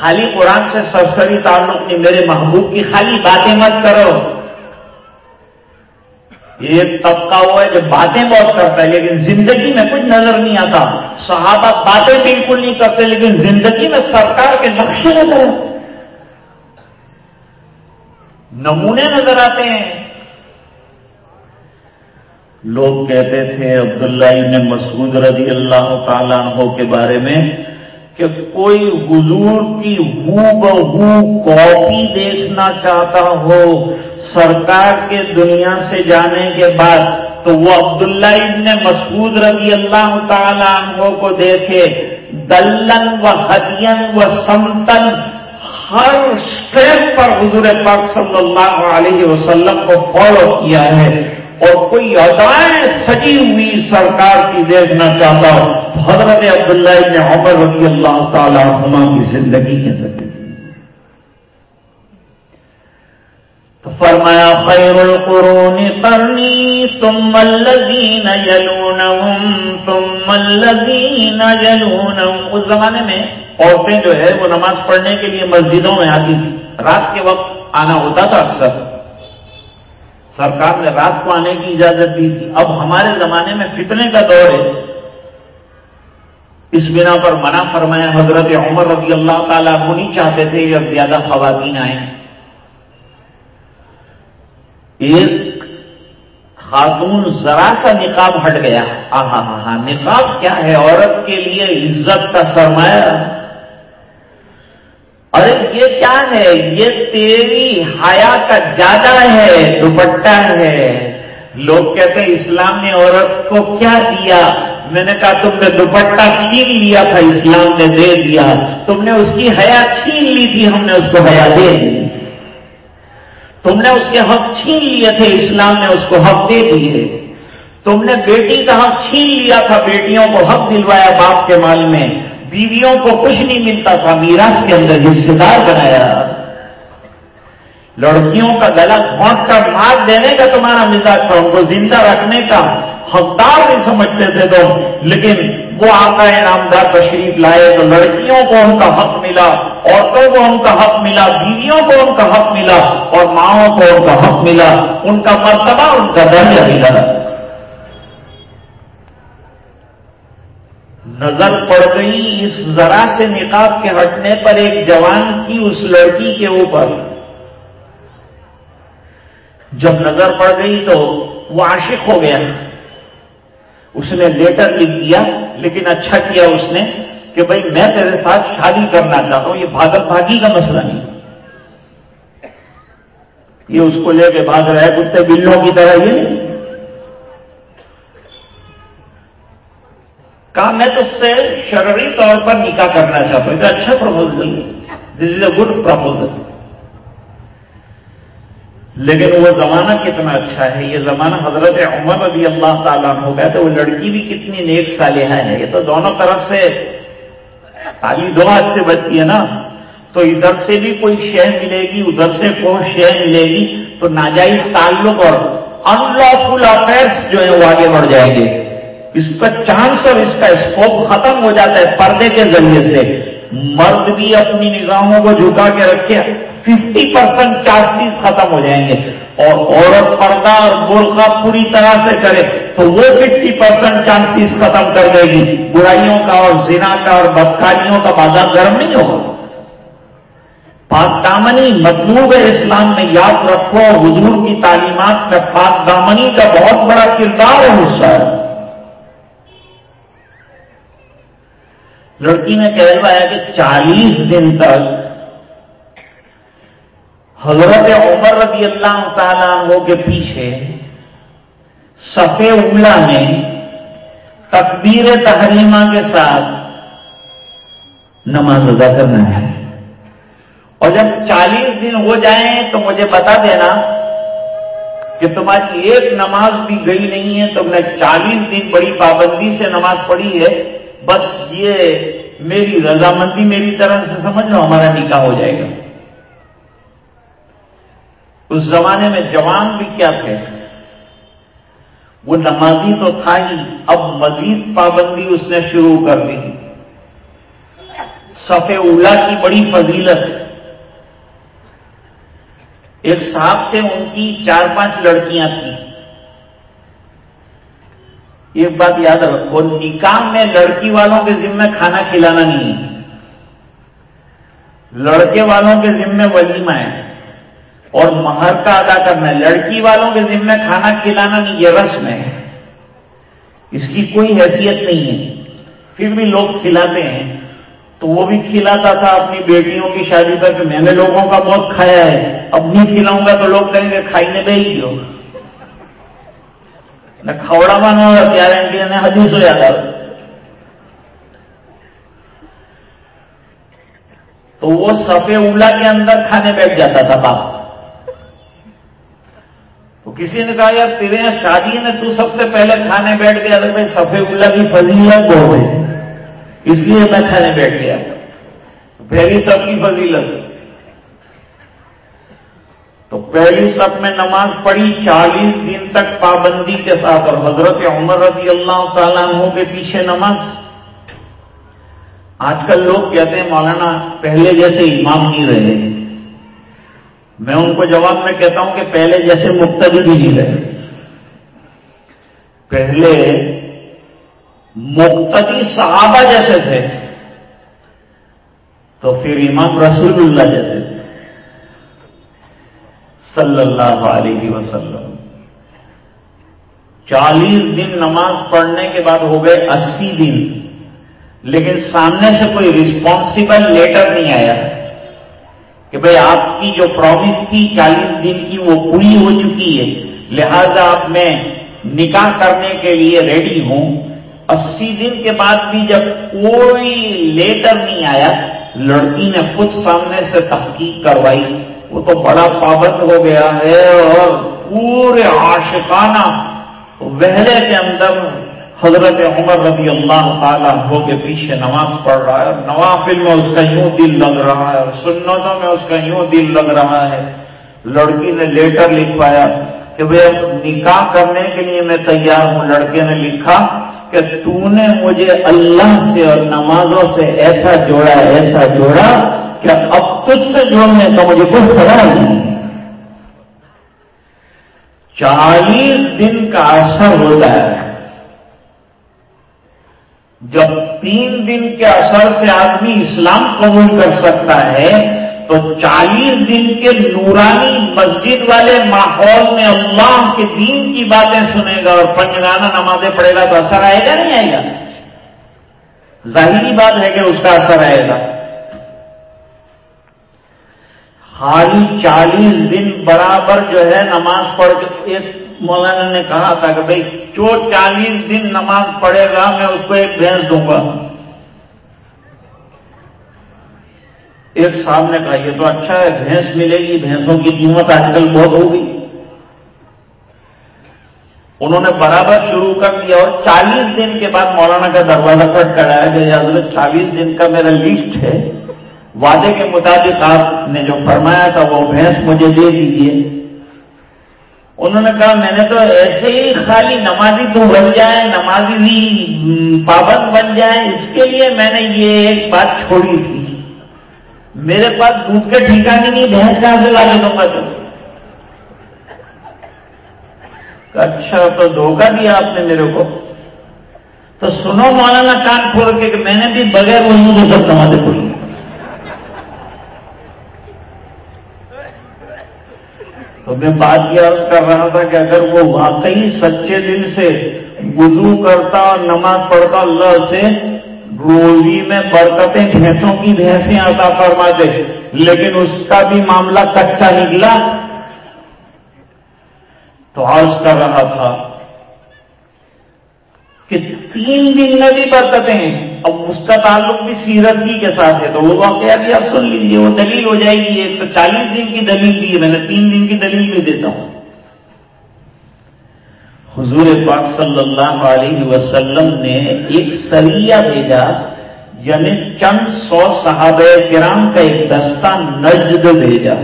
خالی قرآن سے سرسری تعلق نہیں، میرے محبوب کی خالی باتیں مت کرو۔ یہ ایک طبقہ ہوا ہے جو باتیں بہت کرتا ہے، لیکن زندگی میں کچھ نظر نہیں آتا۔ صحابہ باتیں بالکل نہیں کرتے، لیکن زندگی میں سرکار کے نقشے نظر آتے نمونے نظر آتے ہیں۔ لوگ کہتے تھے عبداللہ ابن مسعود رضی اللہ تعالیٰ عنہ کے بارے میں کہ کوئی حضور کی ہو بہو کاپی دیکھنا چاہتا ہو، سرکار کے دنیا سے جانے کے بعد تو وہ عبداللہ ابن مسعود رضی اللہ تعالی عنہ کو دیکھے، دلن و ہدین و سمتن ہر اسٹیپ پر حضور پاک صلی اللہ علیہ وسلم کو فالو کیا ہے۔ اور کوئی ادائیں سجی ہوئی سرکار کی دیکھنا چاہتا ہو، حضرت عبداللہ نے عمر رضی اللہ تعالی عنہ کی زندگی کے اندر۔ تو فرمایا، خیر القرون قرنی تم الذین یلونہم تم الذین یلونہم۔ اس زمانے میں عورتیں جو ہے، وہ نماز پڑھنے کے لیے مسجدوں میں آتی تھی رات کے وقت آنا ہوتا تھا اکثر۔ سرکار نے رات کو آنے کی اجازت دی تھی۔ اب ہمارے زمانے میں فتنے کا دور ہے۔ اس بنا پر منع فرمایا حضرت عمر رضی اللہ تعالیٰ وہ نہیں چاہتے تھے جب زیادہ خواتین آئیں۔ ایک خاتون ذرا سا نقاب ہٹ گیا۔ ہاں ہاں ہاں نقاب کیا ہے؟ عورت کے لیے عزت کا سرمایہ۔ ارے یہ کیا ہے؟ یہ تیری حیا کا زیادہ ہے، دوپٹہ ہے۔ لوگ کہتے ہیں، اسلام نے عورت کو کیا دیا؟ میں نے کہا، تم نے دوپٹہ چھین لیا تھا، اسلام نے دے دیا۔ تم نے اس کی حیا چھین لی تھی، ہم نے اس کو حیا دے دی۔ تم نے اس کے حق چھین لیے تھے، اسلام نے اس کو حق دے دیے۔ تم نے بیٹی کا حق چھین لیا تھا، بیٹیوں کو حق دلوایا باپ کے مال میں۔ بیویوں کو کچھ نہیں ملتا تھا، میراث کے اندر حصے دار بنایا۔ لڑکیوں کا گلا گھونٹ کر مار دینے کا تمہارا مزاج تھا، ان کو زندہ رکھنے کا حقدار نہیں سمجھتے تھے تو لیکن وہ آتا ہے نامدار تشریف لائے تو لڑکیوں کو ان کا حق ملا، عورتوں کو ان کا حق ملا، بیویوں کو ان کا حق ملا اور ماؤں کو ان کا حق ملا۔ ان کا مرتبہ، ان کا درجہ ملا۔ نظر پڑ گئی اس ذرا سے نقاب کے ہٹنے پر ایک جوان کی اس لڑکی کے اوپر۔ جب نظر پڑ گئی تو وہ عاشق ہو گیا۔ اس نے لیٹر لکھ دیا، لیکن اچھا کیا اس نے کہ بھائی میں تیرے ساتھ شادی کرنا چاہتا ہوں، یہ بھاگت بھاگی کا مسئلہ نہیں۔ یہ اس کو لے کے بھاگ رہا ہے کتے، بلوں کی طرح یہ۔ کہا، میں تو اس سے شرعی طور پر نکاح کرنا چاہتا ہوں. یہ اچھا proposal this is a good proposal لیکن وہ زمانہ کتنا اچھا ہے. یہ زمانہ حضرت عمر رضی اللہ تعالیٰ ہو گیا تو وہ لڑکی بھی کتنی نیک صالحہ ہے. یہ تو دونوں طرف سے تالی دو ہاتھ سے بچتی ہے نا. تو ادھر سے بھی کوئی شہ ملے گی، ادھر سے کوئی شہ ملے گی، تو ناجائز تعلق اور ان لافل افیئرس جو ہے وہ آگے بڑھ جائیں گے. اس کا چانس اور اس کا اسکوپ ختم ہو جاتا ہے پردے کے ذریعے سے۔ مرد بھی اپنی نگاہوں کو جھکا کے رکھے ففٹی پرسینٹ چانسز ختم ہو جائیں گے۔ اور عورت پردہ اور برقع پوری طرح سے کرے تو وہ ففٹی پرسینٹ چانسز ختم کر دے گی۔ برائیوں کا اور زنا کا اور بدکاریوں کا بازار گرم نہیں ہوگا۔ پاک دامنی مطلوب ہے اسلام میں، یاد رکھو، حضور کی تعلیمات میں پاک دامنی کا بہت بڑا کردار ہے حصہ ہے لڑکی نے کہلوایا کہ چالیس دن تک حضرت عمر رضی اللہ تعالیٰ عنہ کے پیچھے سفید اولا میں تکبیر تحریمہ کے ساتھ نماز ادا کرنا ہے۔ اور جب چالیس دن ہو جائیں تو مجھے بتا دینا کہ تمہاری ایک نماز بھی گئی نہیں ہے، تم نے چالیس دن بڑی پابندی سے نماز پڑھی ہے۔ بس یہ میری رضامندی میری طرح سے سمجھ لو، ہمارا نکاح ہو جائے گا۔ اس زمانے میں جوان بھی کیا تھے؟ وہ نمازی تو تھا ہی، اب مزید پابندی اس نے شروع کر دی۔ صفے اولا کی بڑی فضیلت۔ ایک صاحب تھے، ان کی چار پانچ لڑکیاں تھیں۔ ایک بات یاد رکھو، نکاح میں لڑکی والوں کے ذمے کھانا کھلانا نہیں ہے۔ لڑکے والوں کے ذمے ولیمہ ہے۔ اور مہر کا ادا کرنا ہے۔ لڑکی والوں کے ذمے کھانا کھلانا نہیں، یہ رسم ہے۔ اس کی کوئی حیثیت نہیں ہے۔ پھر بھی لوگ کھلاتے ہیں۔ تو وہ بھی کھلاتا تھا اپنی بیٹیوں کی شادی کر کے، میں نے لوگوں کا بہت کھایا ہے، اب نہیں کھلاؤں گا تو لوگ کہیں گے، کھائی نے دے ہی ہوگا کھوڑا مانو گارنٹی نے ہو جاتا تو وہ سفے اولا کے اندر کھانے بیٹھ جاتا تھا باپ۔ تو کسی نے کہا، یار، تیرے یہاں شادی نے تو سب سے پہلے کھانے بیٹھ گیا۔ تو بھائی سفے اولا کی فضیلت بہت ہے۔ اس لیے میں کھانے بیٹھ گیا۔ پہلی سب کی فضیلت۔ تو پہلی سب میں نماز پڑھی، چالیس دن تک پابندی کے ساتھ اور حضرت عمر رضی اللہ تعالیٰ عنہ کے پیچھے نماز۔ آج کل لوگ کہتے ہیں، مولانا پہلے جیسے امام نہیں رہے۔ میں ان کو جواب میں کہتا ہوں کہ پہلے جیسے مقتدی بھی نہیں رہے۔ پہلے مقتدی صحابہ جیسے تھے، تو پھر امام رسول اللہ جیسے تھے۔ صلی اللہ علیہ وسلم۔ چالیس دن نماز پڑھنے کے بعد ہو گئے اسی دن۔ لیکن سامنے سے کوئی رسپانسبل لیٹر نہیں آیا کہ بھئی آپ کی جو پرومس تھی چالیس دن کی وہ پوری ہو چکی ہے۔ لہذا اب میں نکاح کرنے کے لیے ریڈی ہوں۔ اسی دن کے بعد بھی جب کوئی لیٹر نہیں آیا، لڑکی نے خود سامنے سے تحقیق کروائی۔ وہ تو بڑا پابند ہو گیا ہے اور پورے عاشقانہ وہلے کے اندر حضرت عمر رضی اللہ تعالیٰ ہو کے پیچھے نماز پڑھ رہا ہے نوافل میں اس کا یوں دل لگ رہا ہے سنتوں میں اس کا یوں دل لگ رہا ہے۔ لڑکی نے لیٹر لکھوایا کہ بھائی نکاح کرنے کے لیے میں تیار ہوں۔ لڑکے نے لکھا کہ تو نے مجھے اللہ سے اور نمازوں سے ایسا جوڑا ایسا جوڑا کہ اب تجھ سے جوڑنے کا مجھے کوئی خبر نہیں۔ چالیس دن کا اثر ہوتا ہے۔ جب تین دن کے اثر سے آدمی اسلام قبول کر سکتا ہے، تو چالیس دن کے نورانی مسجد والے ماحول میں اللہ کے دین کی باتیں سنے گا اور پنجگانہ نمازیں پڑھے گا تو اثر آئے گا نہیں آئے گا؟ ظاہری بات ہے کہ اس کا اثر آئے گا۔ خالی چالیس دن برابر جو ہے نماز پڑھ کے ایک مولانا نے کہا تھا کہ بھائی جو چالیس دن نماز پڑھے گا میں اس کو ایک بھینس دوں گا۔ ایک صاحب نے کہا، یہ تو اچھا ہے، بھینس ملے گی، بھینسوں کی قیمت آج کل بہت ہوگی۔ انہوں نے برابر شروع کر دیا اور چالیس دن کے بعد مولانا کا دروازہ کٹ کرایا کہ حضرت چالیس دن کا میرا لسٹ ہے۔ وعدے کے مطابق آپ نے جو فرمایا تھا وہ بھینس مجھے دے دیجیے انہوں نے کہا، میں نے تو ایسے ہی خالی نمازی تو بن جائے، نمازی بھی پابند بن جائے، اس کے لیے میں نے یہ ایک بات چھوڑی تھی۔ میرے پاس دودھ کے ٹھیکانے نہیں بھینس کہاں سے لا کے دوں گا تو؟ اچھا تو دھوکہ دیا آپ نے میرے کو۔ تو سنو مولانا کان کھول کے کہ میں نے بھی بغیر وضو کو سب نمازیں پڑھی۔ تو میں بات یہ عرض کر رہا تھا کہ اگر وہ واقعی سچے دل سے وضو کرتا اور نماز پڑھتا، اللہ سے روزی میں برکتیں بھینسوں کی بھینسیں عطا فرما دے لیکن اس کا بھی معاملہ کچا نکلا۔ تو عرض کر رہا تھا کہ تین دن میں بھی برکتیں ہیں، اب اس کا تعلق بھی سیرت کی کے ساتھ ہے، تو وہ واقعہ بھی آپ سن لیجیے وہ دلیل ہو جائے گی، ایک تو چالیس دن کی دلیل دی ہے، میں نے تین دن کی دلیل بھی دیتا ہوں۔ حضور پاک صلی اللہ علیہ وسلم نے ایک سریہ بھیجا یعنی چند سو صحابہ کرام کا ایک دستہ نجد بھیجا۔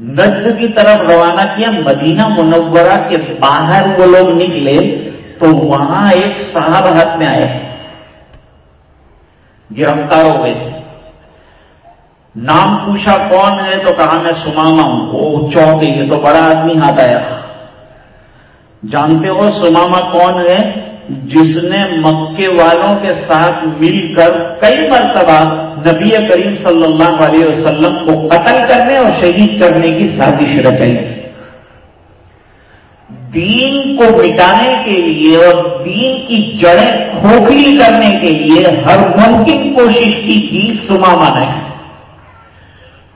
نجد کی طرف روانہ کیا، مدینہ منورہ کے باہر وہ لوگ نکلے تو وہاں ایک صاحب ہاتھ میں آئے گرفتار ہو گئے۔ نام پوچھا، کون ہے؟ تو کہا، میں سماما ہوں۔ وہ چوک یہ تو بڑا آدمی ہاتھ آیا۔ جانتے ہو سماما کون ہے؟ جس نے مکے والوں کے ساتھ مل کر کئی مرتبہ نبی کریم صلی اللہ علیہ وسلم کو قتل کرنے اور شہید کرنے کی سازش رچائی دین کو مٹانے کے لیے اور دین کی جڑیں کھوکھلی کرنے کے لیے ہر ممکن کوشش کی تھی سماما نے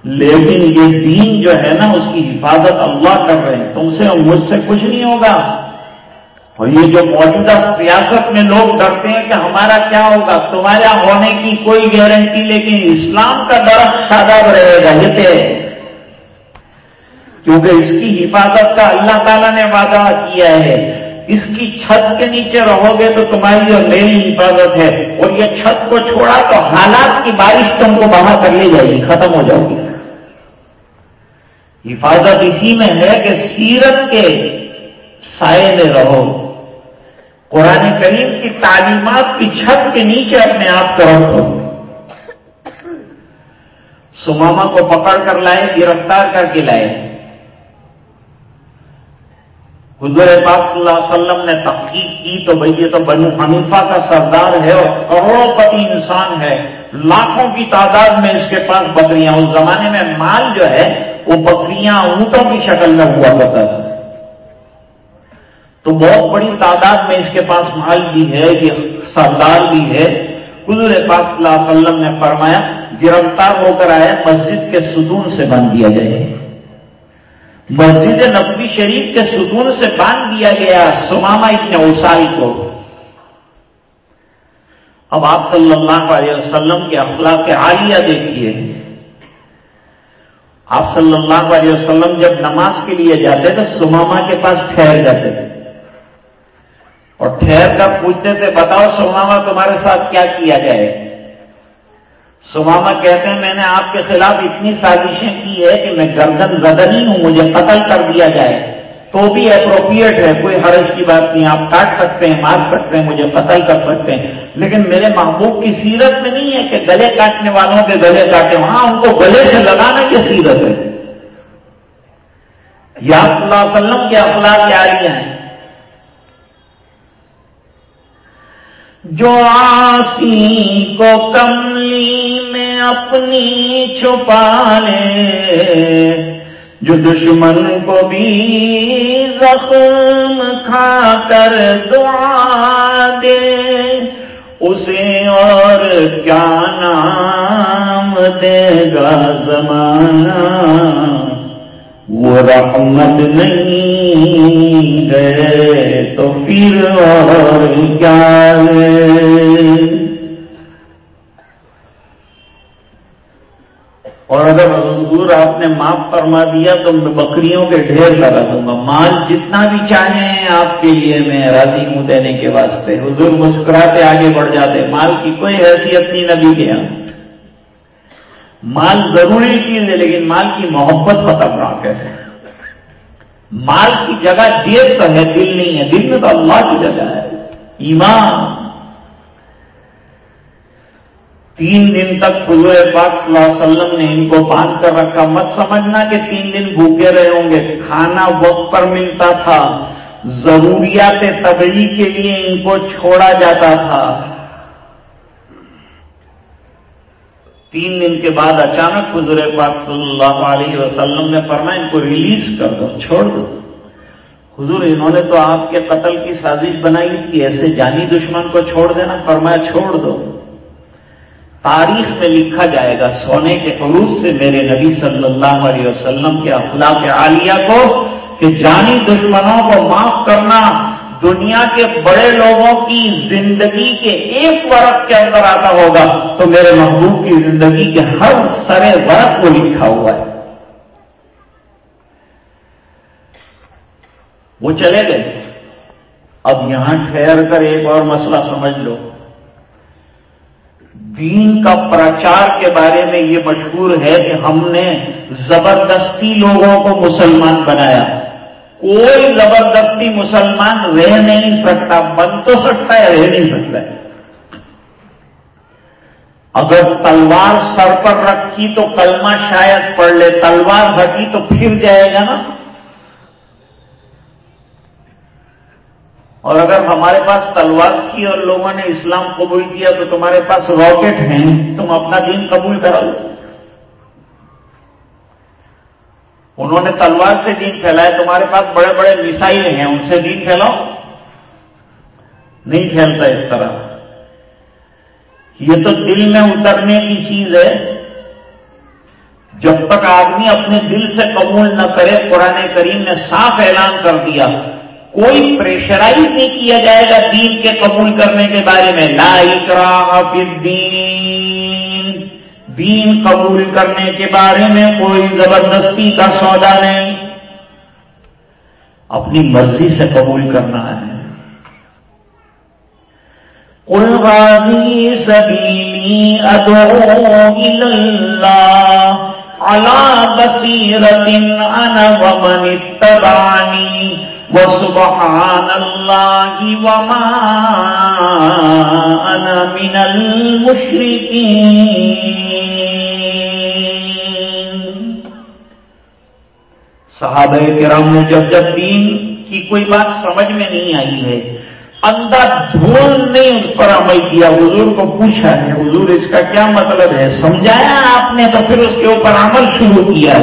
لیکن یہ دین جو ہے نا، اس کی حفاظت اللہ کر رہے ہیں۔ تم سے اور مجھ سے کچھ نہیں ہوگا۔ اور یہ جو موجودہ سیاست میں لوگ ڈرتے ہیں کہ ہمارا کیا ہوگا؟ تمہارا ہونے کی کوئی گارنٹی لیکن اسلام کا درخت شاداب رہے گا، یہ کیونکہ اس کی حفاظت کا اللہ تعالیٰ نے وعدہ کیا ہے۔ اس کی چھت کے نیچے رہو گے تو تمہاری اور میری حفاظت ہے۔ اور یہ چھت کو چھوڑا تو حالات کی بارش تم کو باہر کر لی جائے گی، ختم ہو جاؤ گی۔ حفاظت اسی میں ہے کہ سیرت کے سائے میں رہو۔ قرآن کریم کی تعلیمات کی چھت کے نیچے اپنے آپ کو رکھو۔ سماما کو پکڑ کر لائے گرفتار کر کے لائے حضور پاک صلی اللہ علیہ وسلم نے تحقیق کی تو بھائی یہ تو بنو حنیفہ کا سردار ہے اور کروڑوں پتی انسان ہے۔ لاکھوں کی تعداد میں اس کے پاس بکریاں۔ اس زمانے میں مال جو ہے، وہ بکریاں اونٹوں کی شکل میں ہوا کرتا تھا۔ تو بہت بڑی تعداد میں اس کے پاس مال بھی ہے، یہ سردار بھی ہے۔ حضور پاک صلی اللہ علیہ وسلم نے فرمایا، گرفتار ہو کر آئے، مسجد کے ستون سے باندھ دیا جائے مسجد نبوی شریف کے ستون سے باندھ دیا گیا۔ سماما اتنے اوسائی کو۔ اب آپ صلی اللہ علیہ وسلم کے اخلاق عالیہ دیکھیے۔ آپ صلی اللہ علیہ وسلم جب نماز کے لیے جاتے تو سماما کے پاس ٹھہر جاتے۔ تھے اور ٹھہر کر پوچھتے تھے، بتاؤ سماما تمہارے ساتھ کیا کیا جائے؟ سماما کہتے ہیں، میں نے آپ کے خلاف اتنی سازشیں کی ہے کہ میں گردن زدنی ہوں، مجھے قتل کر دیا جائے۔ تو بھی اپروپریٹ ہے، کوئی حرج کی بات نہیں، آپ کاٹ سکتے ہیں، مار سکتے ہیں، مجھے قتل کر سکتے ہیں۔ لیکن میرے محبوب کی سیرت میں نہیں ہے کہ گلے کاٹنے والوں کے گلے کاٹے۔ وہاں ان کو گلے سے لگانا کی سیرت ہے۔ یا صلی اللہ علیہ وسلم کے افلاق جاری ہیں۔ جو آسی کو کملی میں اپنی چھپا لے، جو دشمن کو بھی زخم کھا کر دعا دے، اسے اور کیا نام دے گا زمانہ؟ وہ رحمت نہیں ہے تو پھر اور کیا اور اگر حضور آپ نے معاف فرما دیا تو میں بکریوں کے ڈھیر لگا دوں گا۔ مال جتنا بھی چاہیں آپ کے لیے میں راضی ہوں دینے کے واسطے۔ حضور مسکراتے آگے بڑھ جاتے۔ مال کی کوئی حیثیت نہیں نبی کے یہاں مال ضروری چیز ہے لیکن مال کی محبت خطرناک ہے۔ مال کی جگہ جیب تو ہے، دل نہیں ہے۔ دل میں تو اللہ کی جگہ ہے۔ ایمان۔ تین دن تک حضور پاک صلی اللہ علیہ وسلم نے ان کو باندھ کر رکھا۔ مت سمجھنا کہ تین دن بھوکے رہے ہوں گے۔ کھانا وقت پر ملتا تھا۔ ضروریات تبری کے لیے ان کو چھوڑا جاتا تھا۔ تین دن کے بعد اچانک حضور پاک صلی اللہ علیہ وسلم نے فرمایا ان کو ریلیز کر دو، چھوڑ دو۔ حضور، انہوں نے تو آپ کے قتل کی سازش بنائی تھی، ایسے جانی دشمن کو چھوڑ دینا، فرمایا چھوڑ دو۔ تاریخ میں لکھا جائے گا، سونے کے حروف سے میرے نبی صلی اللہ علیہ وسلم کے اخلاق عالیہ کو کہ جانی دشمنوں کو معاف کرنا دنیا کے بڑے لوگوں کی زندگی کے ایک ورق کے اندر آتا ہوگا، تو میرے محبوب کی زندگی کے ہر سرے ورق کو لکھا ہوا ہے۔ وہ چلے گئے۔ اب یہاں ٹھہر کر ایک اور مسئلہ سمجھ لو۔ دین کا پرچار کے بارے میں یہ مشہور ہے کہ ہم نے زبردستی لوگوں کو مسلمان بنایا۔ کوئی زبردستی مسلمان رہ نہیں سکتا بن تو سکتا ہے، رہ نہیں سکتا ہے۔ اگر تلوار سر پر رکھی تو کلمہ شاید پڑھ لے، تلوار رکھی تو پھر جائے گا نا۔ اور اگر ہمارے پاس تلوار تھی اور لوگوں نے اسلام قبول کیا تو تمہارے پاس راکٹ ہیں، تم اپنا دین قبول کرو۔ انہوں نے تلوار سے دین پھیلایا، تمہارے پاس بڑے بڑے میسائل ہیں، ان سے دین پھیلاؤ۔ نہیں پھیلتا اس طرح۔ یہ تو دل میں اترنے کی چیز ہے۔ جب تک آدمی اپنے دل سے قبول نہ کرے، قرآن کریم نے صاف اعلان کر دیا، کوئی پریشرائز نہیں کیا جائے گا دین کے قبول کرنے کے بارے میں۔ لا اکراہ فی الدین۔ دین قبول کرنے کے بارے میں کوئی زبردستی کا سودا نہیں۔ اپنی مرضی سے قبول کرنا ہے۔ الغازی سبیلی ادعو بصیرت انا ومن اتبعنی وسبحان الله وما أنا من المشركين. صحابہ کرام نے جب جب دین کی کوئی بات سمجھ میں نہیں آئی ہے، اندر دھول نے اس پر عمل کیا، حضور کو پوچھا ہے، حضور اس کا کیا مطلب ہے؟ سمجھایا آپ نے تو پھر اس کے اوپر عمل شروع کیا،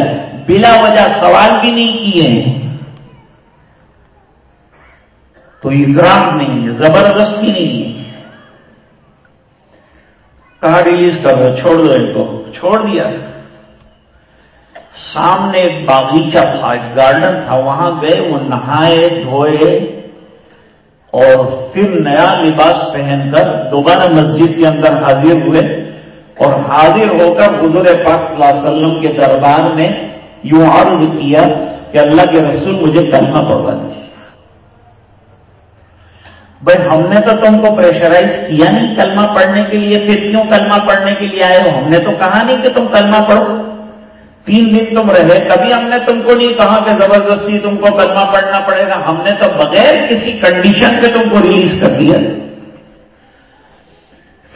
بلا وجہ سوال بھی نہیں کیے۔ ہیں تو اکرام نہیں ہے، زبردستی نہیں ہے۔ کہا ریلیز کر دو چھوڑ دو ان کو چھوڑ دیا۔ سامنے ایک باغیچہ تھا، ایک گارڈن تھا، وہاں گئے، وہ نہائے، دھوئے اور پھر نیا لباس پہن کر دوبارہ مسجد کے اندر حاضر ہوئے۔ اور حاضر ہو کر حضور پاک صلی اللہ علیہ وسلم کے دربار میں یوں عرض کیا کہ اللہ کے رسول مجھے کلمہ پڑھوا دیجیے بھائی ہم نے تو تم کو پریشرائز کیا نہیں کلمہ پڑھنے کے لیے، پھر کیوں کلمہ پڑھنے کے لیے آئے ہو؟ ہم نے تو کہا نہیں کہ تم کلمہ پڑھو۔ تین دن تم رہے، کبھی ہم نے تم کو نہیں کہا کہ زبردستی تم کو کلمہ پڑھنا پڑے گا۔ ہم نے تو بغیر کسی کنڈیشن پہ تم کو ریلیز کر دیا۔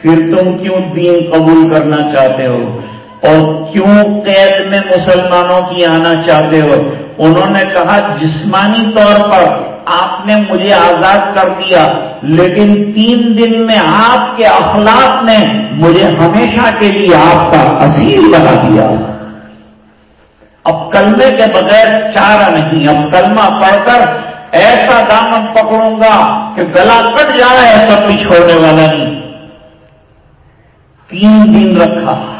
پھر تم کیوں دین قبول کرنا چاہتے ہو؟ اور کیوں قید میں مسلمانوں کی آنا چاہتے ہو؟ انہوں نے کہا جسمانی طور پر آپ نے مجھے آزاد کر دیا، لیکن تین دن میں آپ کے اخلاق نے مجھے ہمیشہ کے لیے آپ کا اصیل بنا دیا۔ اب کلمے کے بغیر چارہ نہیں، اب کلمہ پڑھ کر ایسا دامن پکڑوں گا کہ گلا کٹ جائے، ایسا بھی چھوڑنے والا نہیں۔ تین دن رکھا۔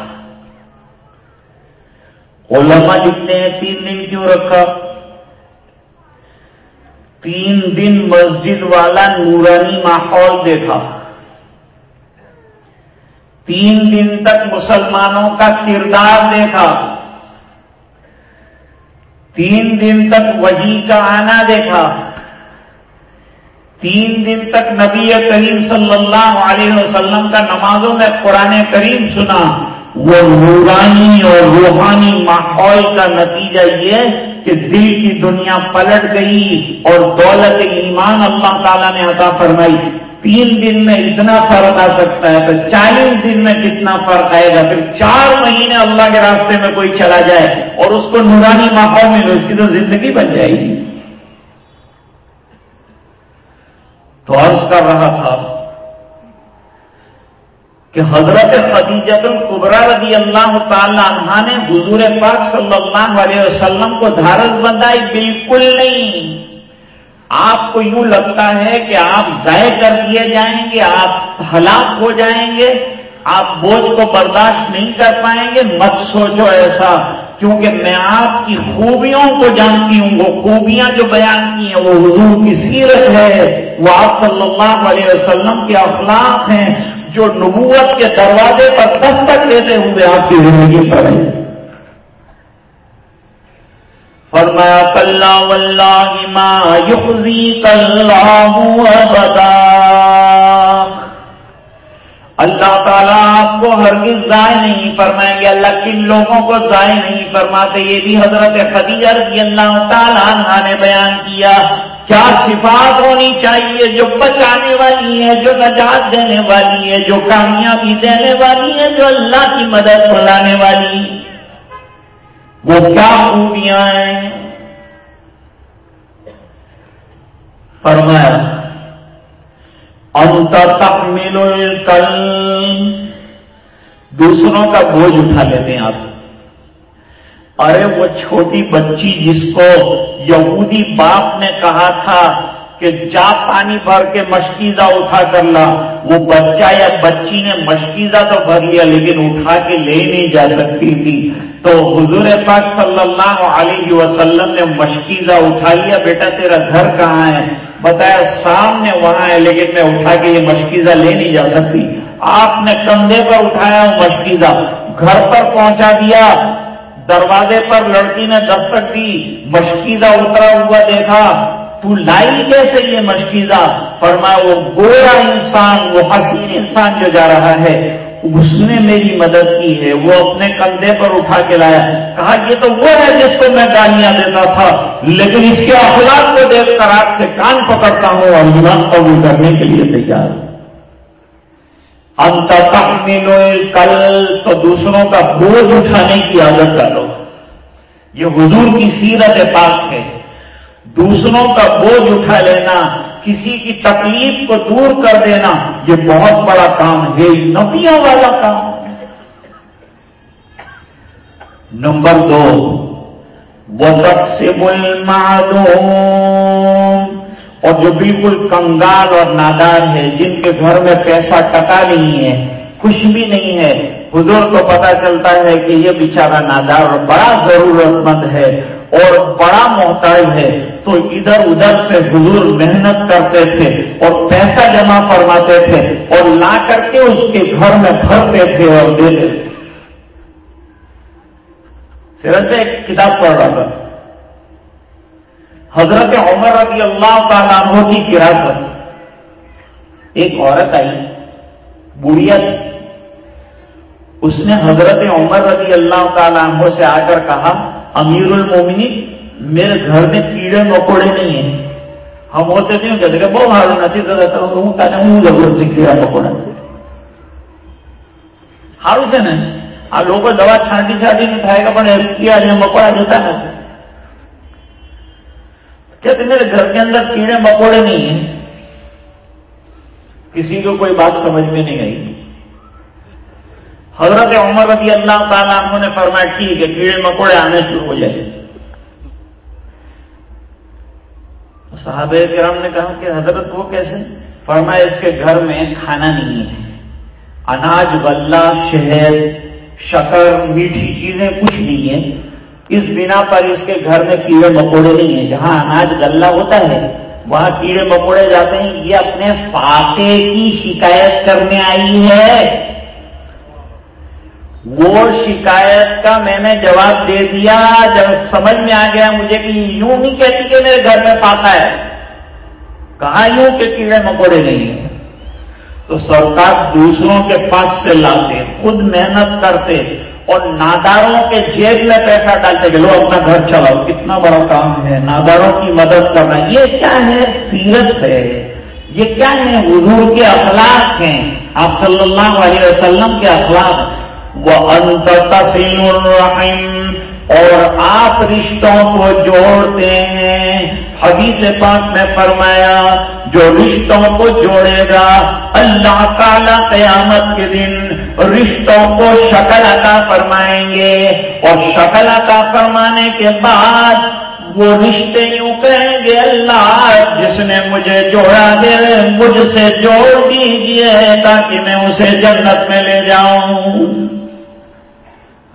علماء لکھتے ہیں، تین دن کیوں رکھا؟ تین دن مسجد والا نورانی ماحول دیکھا۔ تین دن تک مسلمانوں کا کردار دیکھا۔ تین دن تک وہی کا آنا دیکھا۔ تین دن تک نبی کریم صلی اللہ علیہ وسلم کا نمازوں میں قرآن کریم سنا۔ وہ نورانی اور روحانی ماحول کا نتیجہ یہ کہ دل کی دنیا پلٹ گئی اور دولت ایمان اللہ تعالیٰ نے عطا فرمائی۔ تین دن میں اتنا فرق آ سکتا ہے تو چالیس دن میں کتنا فرق آئے گا؟ پھر چار مہینے اللہ کے راستے میں کوئی چلا جائے اور اس کو نورانی ماحول میں اس کی تو زندگی بن جائے گی۔ تو عرض کر رہا تھا کہ حضرت خدیجت القبرا رضی اللہ تعالی عنہ نے حضور پاک صلی اللہ علیہ وسلم کو دھارس بندائی، بالکل نہیں۔ آپ کو یوں لگتا ہے کہ آپ ضائع کر دیے جائیں گے، آپ ہلاک ہو جائیں گے، آپ بوجھ کو برداشت نہیں کر پائیں گے۔ مت سوچو ایسا، کیونکہ میں آپ کی خوبیوں کو جانتی ہوں، وہ خوبیاں جو بیان کی ہیں، وہ حضور کی سیرت ہے۔ وہ آپ صلی اللہ علیہ وسلم کے اخلاق ہیں۔ جو نبوت کے دروازے پر دستک دیتے ہوئے آپ کی زندگی پر ہیں فرمایا کلّا واللہ ما یخزیک اللہ ابدا اللہ تعالیٰ آپ کو ہرگز ضائع نہیں فرمائیں گے۔ اللہ کن لوگوں کو ضائع نہیں فرماتے؟ یہ بھی حضرت خدیجہ رضی اللہ تعالیٰ عنہ نے بیان کیا۔ کیا صفات ہونی چاہیے جو بچانے والی ہے جو نجات دینے والی ہے جو کامیابی دینے والی ہے جو اللہ کی مدد بلانے والی وہ کیا خوبیاں ہیں؟ فرمایا، انت تحمل الکل دوسروں کا بوجھ اٹھا لیتے ہیں آپ۔ ارے وہ چھوٹی بچی جس کو یہودی باپ نے کہا تھا کہ جا پانی بھر کے مشکیزہ اٹھا کر لا وہ بچہ یا بچی نے مشکیزہ تو بھر لیا لیکن اٹھا کے لے نہیں جا سکتی تھی۔ تو حضور پاک صلی اللہ علیہ وسلم نے مشکیزہ اٹھا لیا، بیٹا تیرا گھر کہاں ہے؟ بتایا سامنے وہاں ہے، لیکن میں اٹھا کے یہ مشکیزہ لے نہیں جا سکتی۔ آپ نے کندھے پر اٹھایا مشکیزہ، گھر پر پہنچا دیا۔ دروازے پر لڑکی نے دستک دی، مشکیزہ اترا ہوا دیکھا۔ تو لائی کیسے یہ مشکیزہ؟ فرمایا، وہ گورا انسان، وہ حسین انسان جو جا رہا ہے، اس نے میری مدد کی ہے۔ وہ اپنے کندھے پر اٹھا کے لایا۔ کہا، یہ تو وہ ہے جس کو میں گالیاں دیتا تھا۔ لیکن اس کے اخلاق کو دیکھ کر آگ سے کان پکڑتا ہوں اور ایمان قبول کرنے کے لیے تیار ہوں۔ انت کل تو دوسروں کا بوجھ اٹھانے کی عادت کرو یہ حضور کی سیرت پاک ہے۔ دوسروں کا بوجھ اٹھا لینا، کسی کی تکلیف کو دور کر دینا، یہ بہت بڑا کام ہے۔ نبیوں والا کام۔ نمبر دو۔ وہ سے بول اور جو بالکل کنگال اور نادار ہے جن کے گھر میں پیسہ ٹکا نہیں ہے کچھ بھی نہیں ہے، حضور کو پتا چلتا ہے کہ یہ بیچارہ نادار اور بڑا ضرورت مند ہے اور بڑا محتاج ہے۔ تو ادھر ادھر سے حضور محنت کرتے تھے اور پیسہ جمع فرماتے تھے اور لا کر کے اس کے گھر میں بھرتے تھے اور دیتے تھے۔ ایک کتاب پڑھ رہا تھا۔ حضرت عمر رضی اللہ تعالیٰ عنہ کی گراست ایک عورت آئی بڑھیا تھی اس نے حضرت عمر رضی اللہ تعالیٰ عنہ سے آ کر کہا امیر المومنی میرے گھر میں کیڑے مکوڑے نہیں ہیں ہم ہوتے تھے کہتے کہ بہت ہارو نہیں تو ہوں ہوں ضرورت کیڑا مکوڑا સારું છે ને આ લોકો દવા છાંટી છાંટીને થાય કે પણ કીડા ને મકોડા જતા નથી کہتے میرے گھر کے اندر کیڑے مکوڑے نہیں ہیں۔ کسی کو کوئی بات سمجھ میں نہیں آئی۔ حضرت عمر رضی اللہ تعالیٰ عنہ نے فرمایا، ٹھیک ہے، کیڑے مکوڑے آنے شروع ہو جائے۔ صاحب کرام نے کہا کہ حضرت وہ کیسے؟ فرمایا، اس کے گھر میں کھانا نہیں ہے۔ اناج، غلہ، شہد، شکر، میٹھی چیزیں کچھ نہیں ہے اس بنا پر اس کے گھر میں کیڑے مکوڑے نہیں ہیں۔ جہاں اناج غلہ ہوتا ہے، وہاں کیڑے مکوڑے جاتے ہیں۔ یہ اپنے فاقے کی شکایت کرنے آئی ہے۔ وہ شکایت کا میں نے جواب دے دیا۔ جب سمجھ میں آ گیا مجھے کہ یوں نہیں کہتی کہ میرے گھر میں پاتا ہے۔ کہاں یوں کہ کیڑے مکوڑے نہیں ہیں؟ تو سرکار دوسروں کے پاس سے لاتے، خود محنت کرتے۔ اور ناداروں کے جیب میں پیسہ ڈالتے کہ لو اپنا گھر چلاؤ، کتنا بڑا کام ہے، ناداروں کی مدد کرنا، یہ کیا ہے؟ سیرت ہے۔ یہ کیا ہے؟ حضور کے اخلاق ہیں۔ آپ صلی اللہ علیہ وسلم کے اخلاق۔ وہ انت الرحیم اور آپ رشتوں کو جوڑتے ہیں۔ حدیث پاک میں فرمایا جو رشتوں کو جوڑے گا، اللہ تعالی قیامت کے دن رشتوں کو شکل عطا فرمائیں گے۔ اور شکل عطا فرمانے کے بعد وہ رشتے یوں کہیں گے، اللہ، جس نے مجھے جوڑا دے مجھ سے جوڑ دیجیے تاکہ میں اسے جنت میں لے جاؤں۔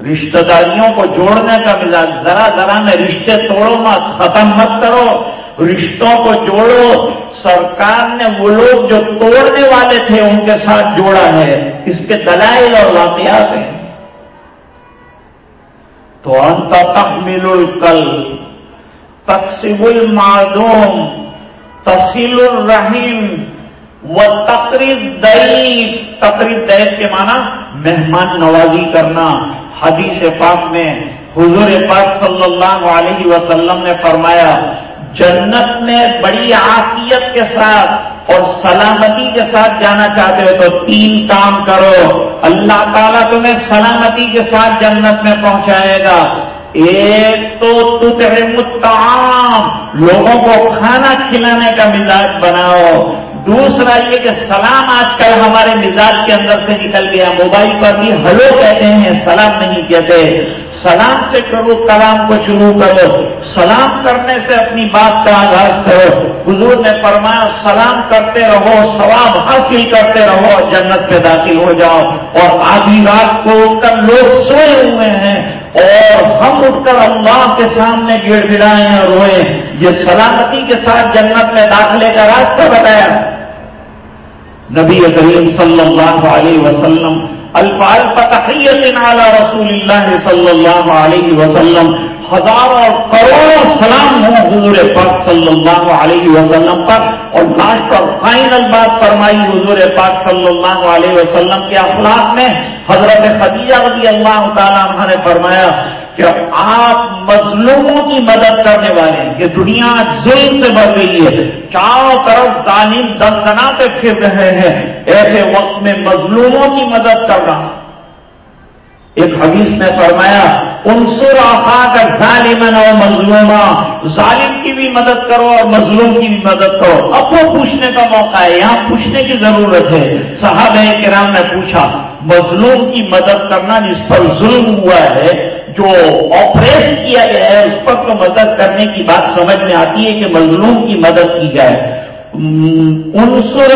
رشتہ داریوں کو جوڑنے کا مزاج، ذرا ذرا میں رشتے توڑو، مت، ختم مت کرو۔ رشتوں کو جوڑو سرکار نے وہ لوگ جو توڑنے والے تھے، ان کے ساتھ جوڑا ہے۔ اس کے دلائل اور واقعات ہیں۔ تو انت تحمل القل تقسیم المعدوم تفصیل الرحیم و تقریب دئی تقریب دئی کے معنی مہمان نوازی کرنا۔ حدیث پاک میں حضور پاک صلی اللہ علیہ وسلم نے فرمایا جنت میں بڑی آفیت کے ساتھ اور سلامتی کے ساتھ جانا چاہتے ہو تو تین کام کرو۔ اللہ تعالیٰ تمہیں سلامتی کے ساتھ جنت میں پہنچائے گا۔ ایک تو متعام لوگوں کو کھانا کھلانے کا مزاج بناؤ۔ دوسرا یہ کہ سلام آج کل ہمارے مزاج کے اندر سے نکل گیا۔ موبائل پر بھی ہلو کہتے ہیں، سلام نہیں کہتے۔ سلام سے کرو کلام کو شروع کرو۔ سلام کرنے سے اپنی بات کا آغاز کرو۔ حضور نے فرمایا، سلام کرتے رہو، ثواب حاصل کرتے رہو، جنت پہ داخل ہو جاؤ۔ اور آدھی رات کو اٹھ کر لوگ سوئے ہوئے ہیں۔ اور ہم اٹھ کر اللہ کے سامنے گڑ گڑائیں اور روئے یہ سلامتی کے ساتھ جنت میں داخلے کا راستہ بتایا۔ نبی کریم صلی اللہ علیہ وسلم الفاظ فتحیت علی رسول اللہ صلی اللہ علیہ وسلم ہزاروں اور کروڑوں سلام ہوں حضور پاک صلی اللہ علیہ وسلم پر اور لاسٹ اور فائنل بات فرمائی حضور پاک صلی اللہ علیہ وسلم کے اخلاق میں حضرت خدیجہ رضی اللہ تعالیٰ عنہ نے فرمایا کہ آپ مظلوموں کی مدد کرنے والے ہیں۔ کہ دنیا ظلم سے بڑھ گئی ہے۔ چاروں طرف ظالم دندناتے پھر رہے ہیں۔ ایسے وقت میں مظلوموں کی مدد کر رہا ایک حدیث نے فرمایا، انصر آخا کا ظالمن اور مظلومہ ظالم کی بھی مدد کرو اور مظلوم کی بھی مدد کرو۔ اب وہ پوچھنے کا موقع ہے، یہاں پوچھنے کی ضرورت ہے۔ صحابہ کرام نے پوچھا، مظلوم کی مدد کرنا جس پر ظلم ہوا ہے، جو آپریٹ کیا گیا ہے، اس پر تو مدد کرنے کی بات سمجھ میں آتی ہے کہ مظلوم کی مدد کی جائے۔ انصر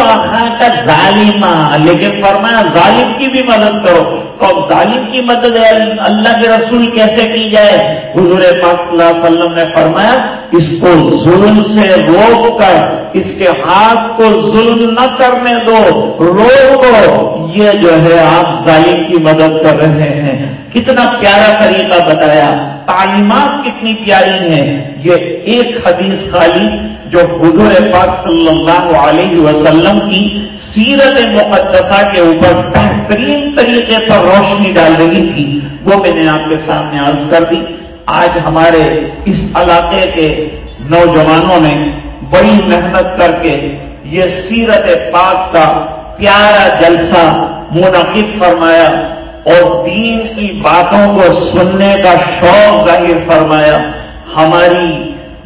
کا ظالمہ لیکن فرمایا ظالم کی بھی مدد کرو۔ تو اب ظالم کی مدد اللہ کے رسول کیسے کی جائے؟ حضور پاک صلی اللہ علیہ وسلم نے فرمایا، اس کو ظلم سے روک کر، اس کے ہاتھ کو ظلم نہ کرنے دو، روک دو۔ یہ جو ہے، آپ ظالم کی مدد کر رہے ہیں۔ کتنا پیارا طریقہ بتایا۔ تعلیمات کتنی پیاری ہیں۔ یہ ایک حدیث خالی جو حضور پاک صلی اللہ علیہ وسلم کی سیرت مقدسہ کے اوپر بہترین طریقے پر روشنی ڈال رہی تھی، وہ میں نے آپ کے سامنے عرض کر دی۔ آج ہمارے اس علاقے کے نوجوانوں نے بڑی محنت کر کے یہ سیرت پاک کا پیارا جلسہ منعقد فرمایا اور دین کی باتوں کو سننے کا شوق ظاہر فرمایا۔ ہماری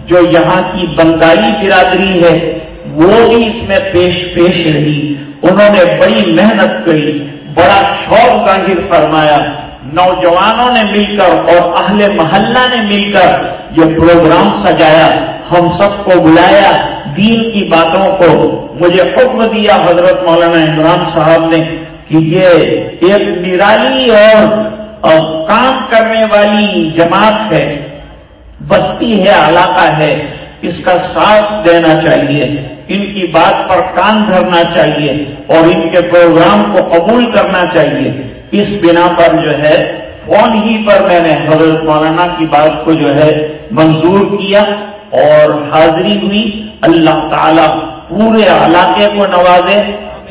جو یہاں کی بنگالی برادری ہے، وہ بھی اس میں پیش پیش رہی۔ انہوں نے بڑی محنت کی بڑا شوق ظاہر فرمایا۔ نوجوانوں نے مل کر اور اہل محلہ نے مل کر یہ پروگرام سجایا۔ ہم سب کو بلایا۔ دین کی باتوں کو مجھے حکم دیا حضرت مولانا عمران صاحب نے کہ یہ ایک نرالی اور کام کرنے والی جماعت ہے۔ بستی ہے، علاقہ ہے، اس کا ساتھ دینا چاہیے۔ ان کی بات پر کان دھرنا چاہیے اور ان کے پروگرام کو قبول کرنا چاہیے۔ اس بنا پر جو ہے، فون ہی پر میں نے حضرت مولانا کی بات کو جو ہے منظور کیا اور حاضری ہوئی۔ اللہ تعالی پورے علاقے کو نوازے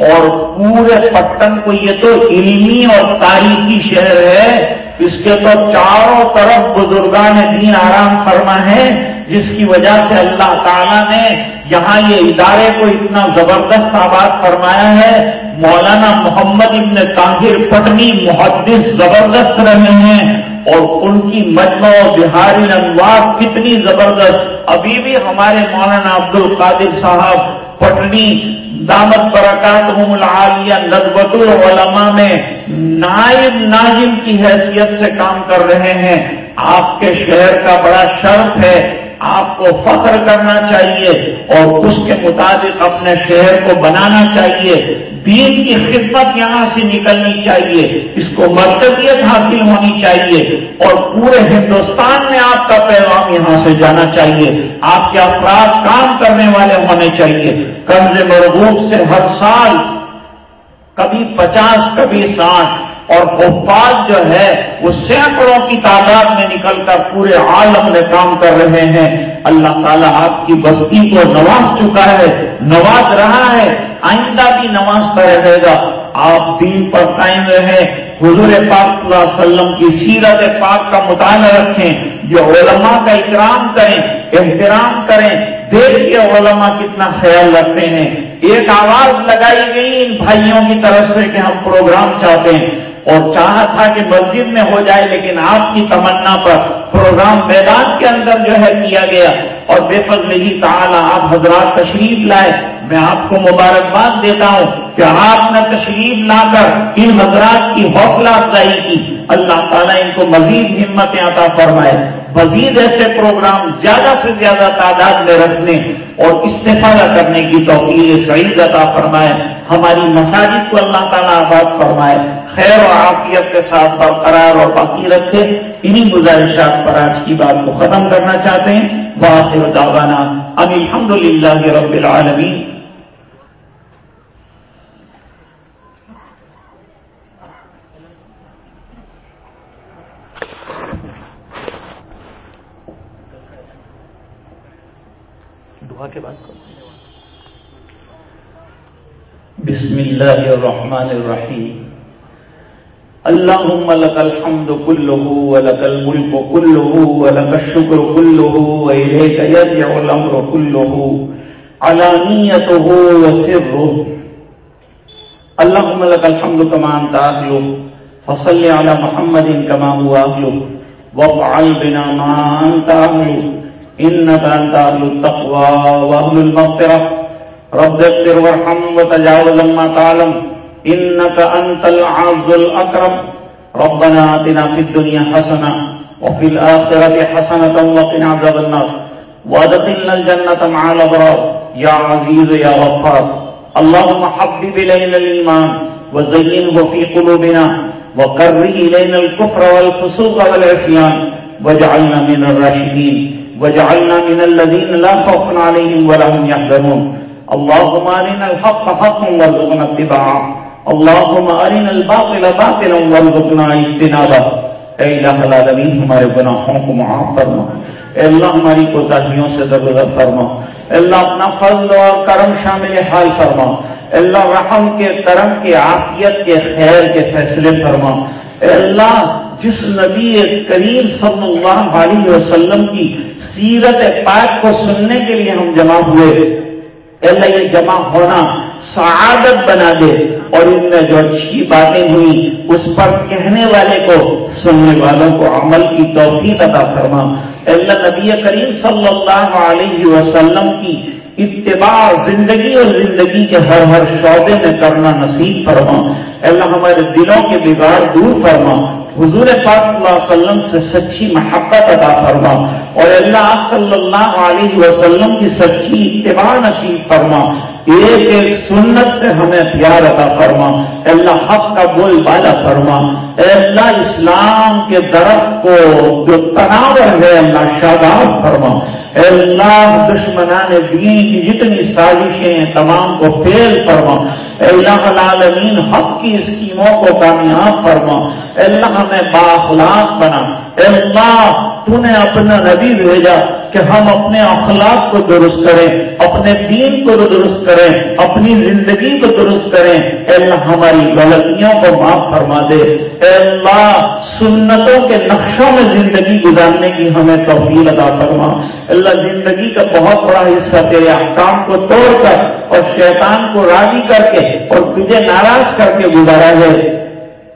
اور پورے پٹن کو، یہ تو علمی اور تاریخی شہر ہے۔ اس کے تو چاروں طرف بزرگان دین آرام فرما ہے، جس کی وجہ سے اللہ تعالیٰ نے یہاں یہ ادارے کو اتنا زبردست آباد فرمایا ہے۔ مولانا محمد ابن طاہر پٹنی محدث زبردست رہے ہیں اور ان کی مجمع بہاری انوار کتنی زبردست۔ ابھی بھی ہمارے مولانا عبد القادر صاحب پٹنی دامت برکات العالیہ ندبت العلماء میں نائب ناظم کی حیثیت سے کام کر رہے ہیں۔ آپ کے شہر کا بڑا شرف ہے۔ آپ کو فخر کرنا چاہیے اور اس کے مطابق اپنے شہر کو بنانا چاہیے۔ دین کی خدمت یہاں سے نکلنی چاہیے۔ اس کو مرکزیت حاصل ہونی چاہیے۔ اور پورے ہندوستان میں آپ کا پیغام یہاں سے جانا چاہیے۔ آپ کے افراد کام کرنے والے ہونے چاہیے۔ قرض مرغوب سے ہر سال، کبھی پچاس، کبھی ساٹھ۔ اور حفاظ جو ہے وہ سینکڑوں کی تعداد میں نکل کر پورے عالم میں کام کر رہے ہیں۔ اللہ تعالیٰ آپ کی بستی کو نواز چکا ہے، نواز رہا ہے، آئندہ بھی نوازتا رہے گا۔ آپ دین پر قائم رہیں۔ حضور پاک صلی اللہ علیہ وسلم کی سیرت پاک کا مطالعہ رکھیں۔ جو علماء کا اکرام کریں، احترام کریں۔ دیکھیے علماء کتنا خیال رکھتے ہیں۔ ایک آواز لگائی گئی ان بھائیوں کی طرف سے کہ ہم پروگرام چاہتے ہیں۔ اور چاہا تھا کہ مسجد میں ہو جائے، لیکن آپ کی تمنا پر پروگرام میدان کے اندر جو ہے کیا گیا۔ اور بے فضل ہی تعالیٰ آپ حضرات تشریف لائے۔ میں آپ کو مبارکباد دیتا ہوں کہ آپ نے تشریف لا کر ان حضرات کی حوصلہ افزائی کی۔ اللہ تعالیٰ ان کو مزید ہمت عطا فرمائے۔ مزید ایسے پروگرام زیادہ سے زیادہ تعداد میں رکھنے اور استفادہ کرنے کی توقیر صحیح عطا فرمائے۔ ہماری مساجد کو اللہ تعالیٰ آباد فرمائے۔ خیر و عافیت کے ساتھ برقرار اور باقی رکھے۔ انہی گزارشات پر آج کی بات کو ختم کرنا چاہتے ہیں۔ باخر دعوانا اب الحمد للہ رب العالمین۔ دعا کے بعد بسم اللہ الرحمن الرحیم۔ اللهم لك الحمد كله ولك الملك كله ولك الشكر كله وإليك يرجع الأمر كله علانيته وسره. اللهم لك الحمد كما أنت أهله. فصل على محمد كما هو أهله. وافعل بنا ما أنت أهله. إنك أنت أهل التقوى وأهل المغفرة. رب اغفر وارحم وتجاوز ما تعلم. إنك أنت العز الأكرم. ربنا آتنا في الدنيا حسنة وفي الآخرة حسنة وقنا عذاب النار. وادخلنا الجنة مع الأبرار. يا عزيز يا غفار. اللهم حبب إلينا الإيمان وزينه في قلوبنا وقري إلينا الكفر والفسوق والعصيان واجعلنا من الراشدين. واجعلنا من الذين لا خوف عليهم ولا هم يحزنون. اللهم أرنا الحق حقا وارزقنا اتباعه. اللهم أرنا الباطل باطلا وارزقنا اجتنابه اے الہ العالمین، ہمارے گناہوں کو معاف فرما۔ اے اللہ، ہماری کوتاہیوں سے درگزر فرما۔ اے اللہ، اپنا فضل اور کرم شامل حال فرما۔ اے اللہ، رحم کے، کرم کے، عافیت کے، خیر کے فیصلے فرما۔ اے اللہ، جس نبی کریم صلی اللہ علیہ وسلم کی سیرت پاک کو سننے کے لیے ہم جمع ہوئے اللہ یہ جمع ہونا سعادت بنا دے۔ اور ان میں جو اچھی باتیں ہوئی اس پر کہنے والے کو، سننے والوں کو عمل کی توفیق عطا فرما۔ اللہ نبی کریم صلی اللہ علیہ وسلم کی اتباع زندگی اور زندگی کے ہر ہر شعبے میں کرنا نصیب فرما۔ اللہ ہمارے دلوں کے بگاڑ دور فرما۔ حضور پاک صلی اللہ علیہ وسلم سے سچی محبت ادا فرما اور اللہ صلی اللہ علیہ وسلم کی سچی اتباع نصیب فرما۔ ایک ایک سنت سے ہمیں پیار ادا فرما۔ اللہ حق کا بول بالا فرما۔ اے اللہ اسلام کے درخت کو جو تناور ہے اللہ شاداب فرما۔ اے اللہ دشمنان دین کی جتنی سازشیں تمام کو فیل فرما۔ اے اللہ العالمین، حق کی اسکیموں کو کامیاب فرما۔ اے اللہ ہمیں باخلاق بنا۔ اے اللہ تو نے اپنا نبی بھیجا کہ ہم اپنے اخلاق کو درست کریں، اپنے دین کو درست کریں، اپنی زندگی کو درست کریں۔ اے اللہ، ہماری غلطیوں کو معاف فرما دے۔ اے اللہ، سنتوں کے نقشوں میں زندگی گزارنے کی ہمیں توفیل ادا فرما۔ اللہ، زندگی کا بہت بڑا حصہ تیرے احکام کو توڑ کر اور شیطان کو راضی کر کے اور تجھے ناراض کر کے گزارا دے۔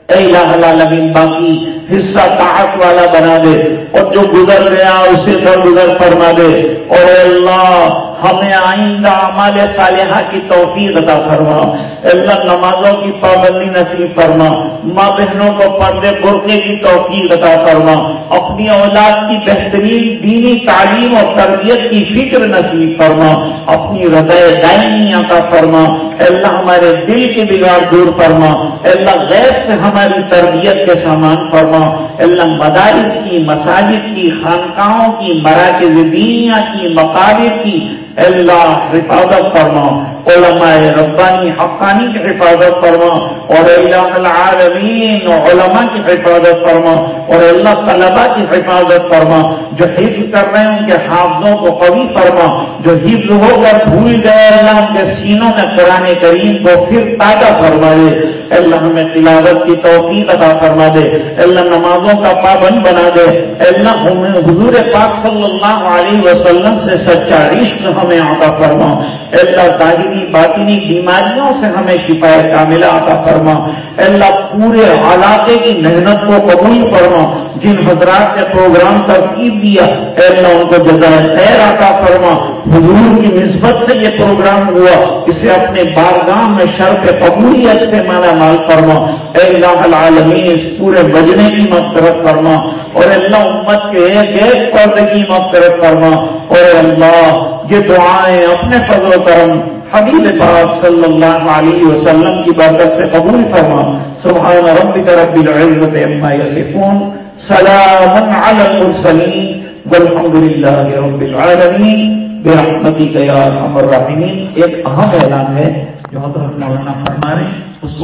اے الہ العالمین، باقی حصہ طاقت والا بنا دے اور جو گزر گیا، اسے در گزر فرما دے۔ اور اللہ ہمیں آئندہ اعمال صالحہ کی توفیق عطا فرما۔ اللہ نمازوں کی پابندی نصیب فرما۔ ماں بہنوں کو پردے برقے کی توفیق عطا فرما۔ اپنی اولاد کی بہترین دینی تعلیم اور تربیت کی فکر نصیب فرما۔ اپنی رضاء دائمی عطا فرما۔ اللہ ہمارے دل کے بگاڑ دور فرما۔ اللہ غیر سے ہماری تربیت کے سامان فرما۔ اللہ مدارس کی، مساجد کی، خانقاہوں کی، مراکز دینیا کی، مقابر کی اللہ حفاظت فرما۔ علماء ربانی حقانی کی حفاظت فرما۔ اور اللہ العالمین علماء کی حفاظت فرما۔ اور اللہ طلبا کی حفاظت فرما۔ جو حفظ کر رہے ہیں، ان کے حافظوں کو قوی فرما۔ جو حفظ ہو کر بھول گئے اللہ ان کے سینوں میں قرآن کریم کو پھر تازہ فرما دے اللہ ہمیں تلاوت کی توفیق عطا فرما دے۔ اللہ نمازوں کا پابند بنا دے۔ اللہ ہمیں حضور پاک صلی اللہ علیہ وسلم سے سچا عشق ہمیں عطا فرما۔ اللہ ظاہری باطنی بیماریوں سے ہمیں شفا کاملہ عطا فرما۔ اللہ پورے علاقے کی محنت کو قبول فرما۔ جن حضرات نے پروگرام ترتیب دیا، اللہ ان کو جزائے خیر عطا فرما۔ حضور کی نسبت سے یہ پروگرام ہوا۔ اسے اپنے بارگاہ میں شرط قبولیت سے مالا مال فرما۔ اے اللہ العالمین، اس پورے بجنے کی مفرت فرما۔ اور اللہ امت کے ایک ایک پردے کی مفرت فرما۔ اور اللہ، یہ دعائیں اپنے فضل و کرم حبیب پاک صلی اللہ علیہ وسلم کی برکت سے قبول فرما۔ سبحان ربک رب العزت اما یصفون۔ سلام علی المرسلین۔ والحمد للہ رب العالمین۔ برحمتک یا ارحم الراحمین۔ ایک اہم اعلان ہے جو حضرت مولانا فرما رہے ہیں، اس کو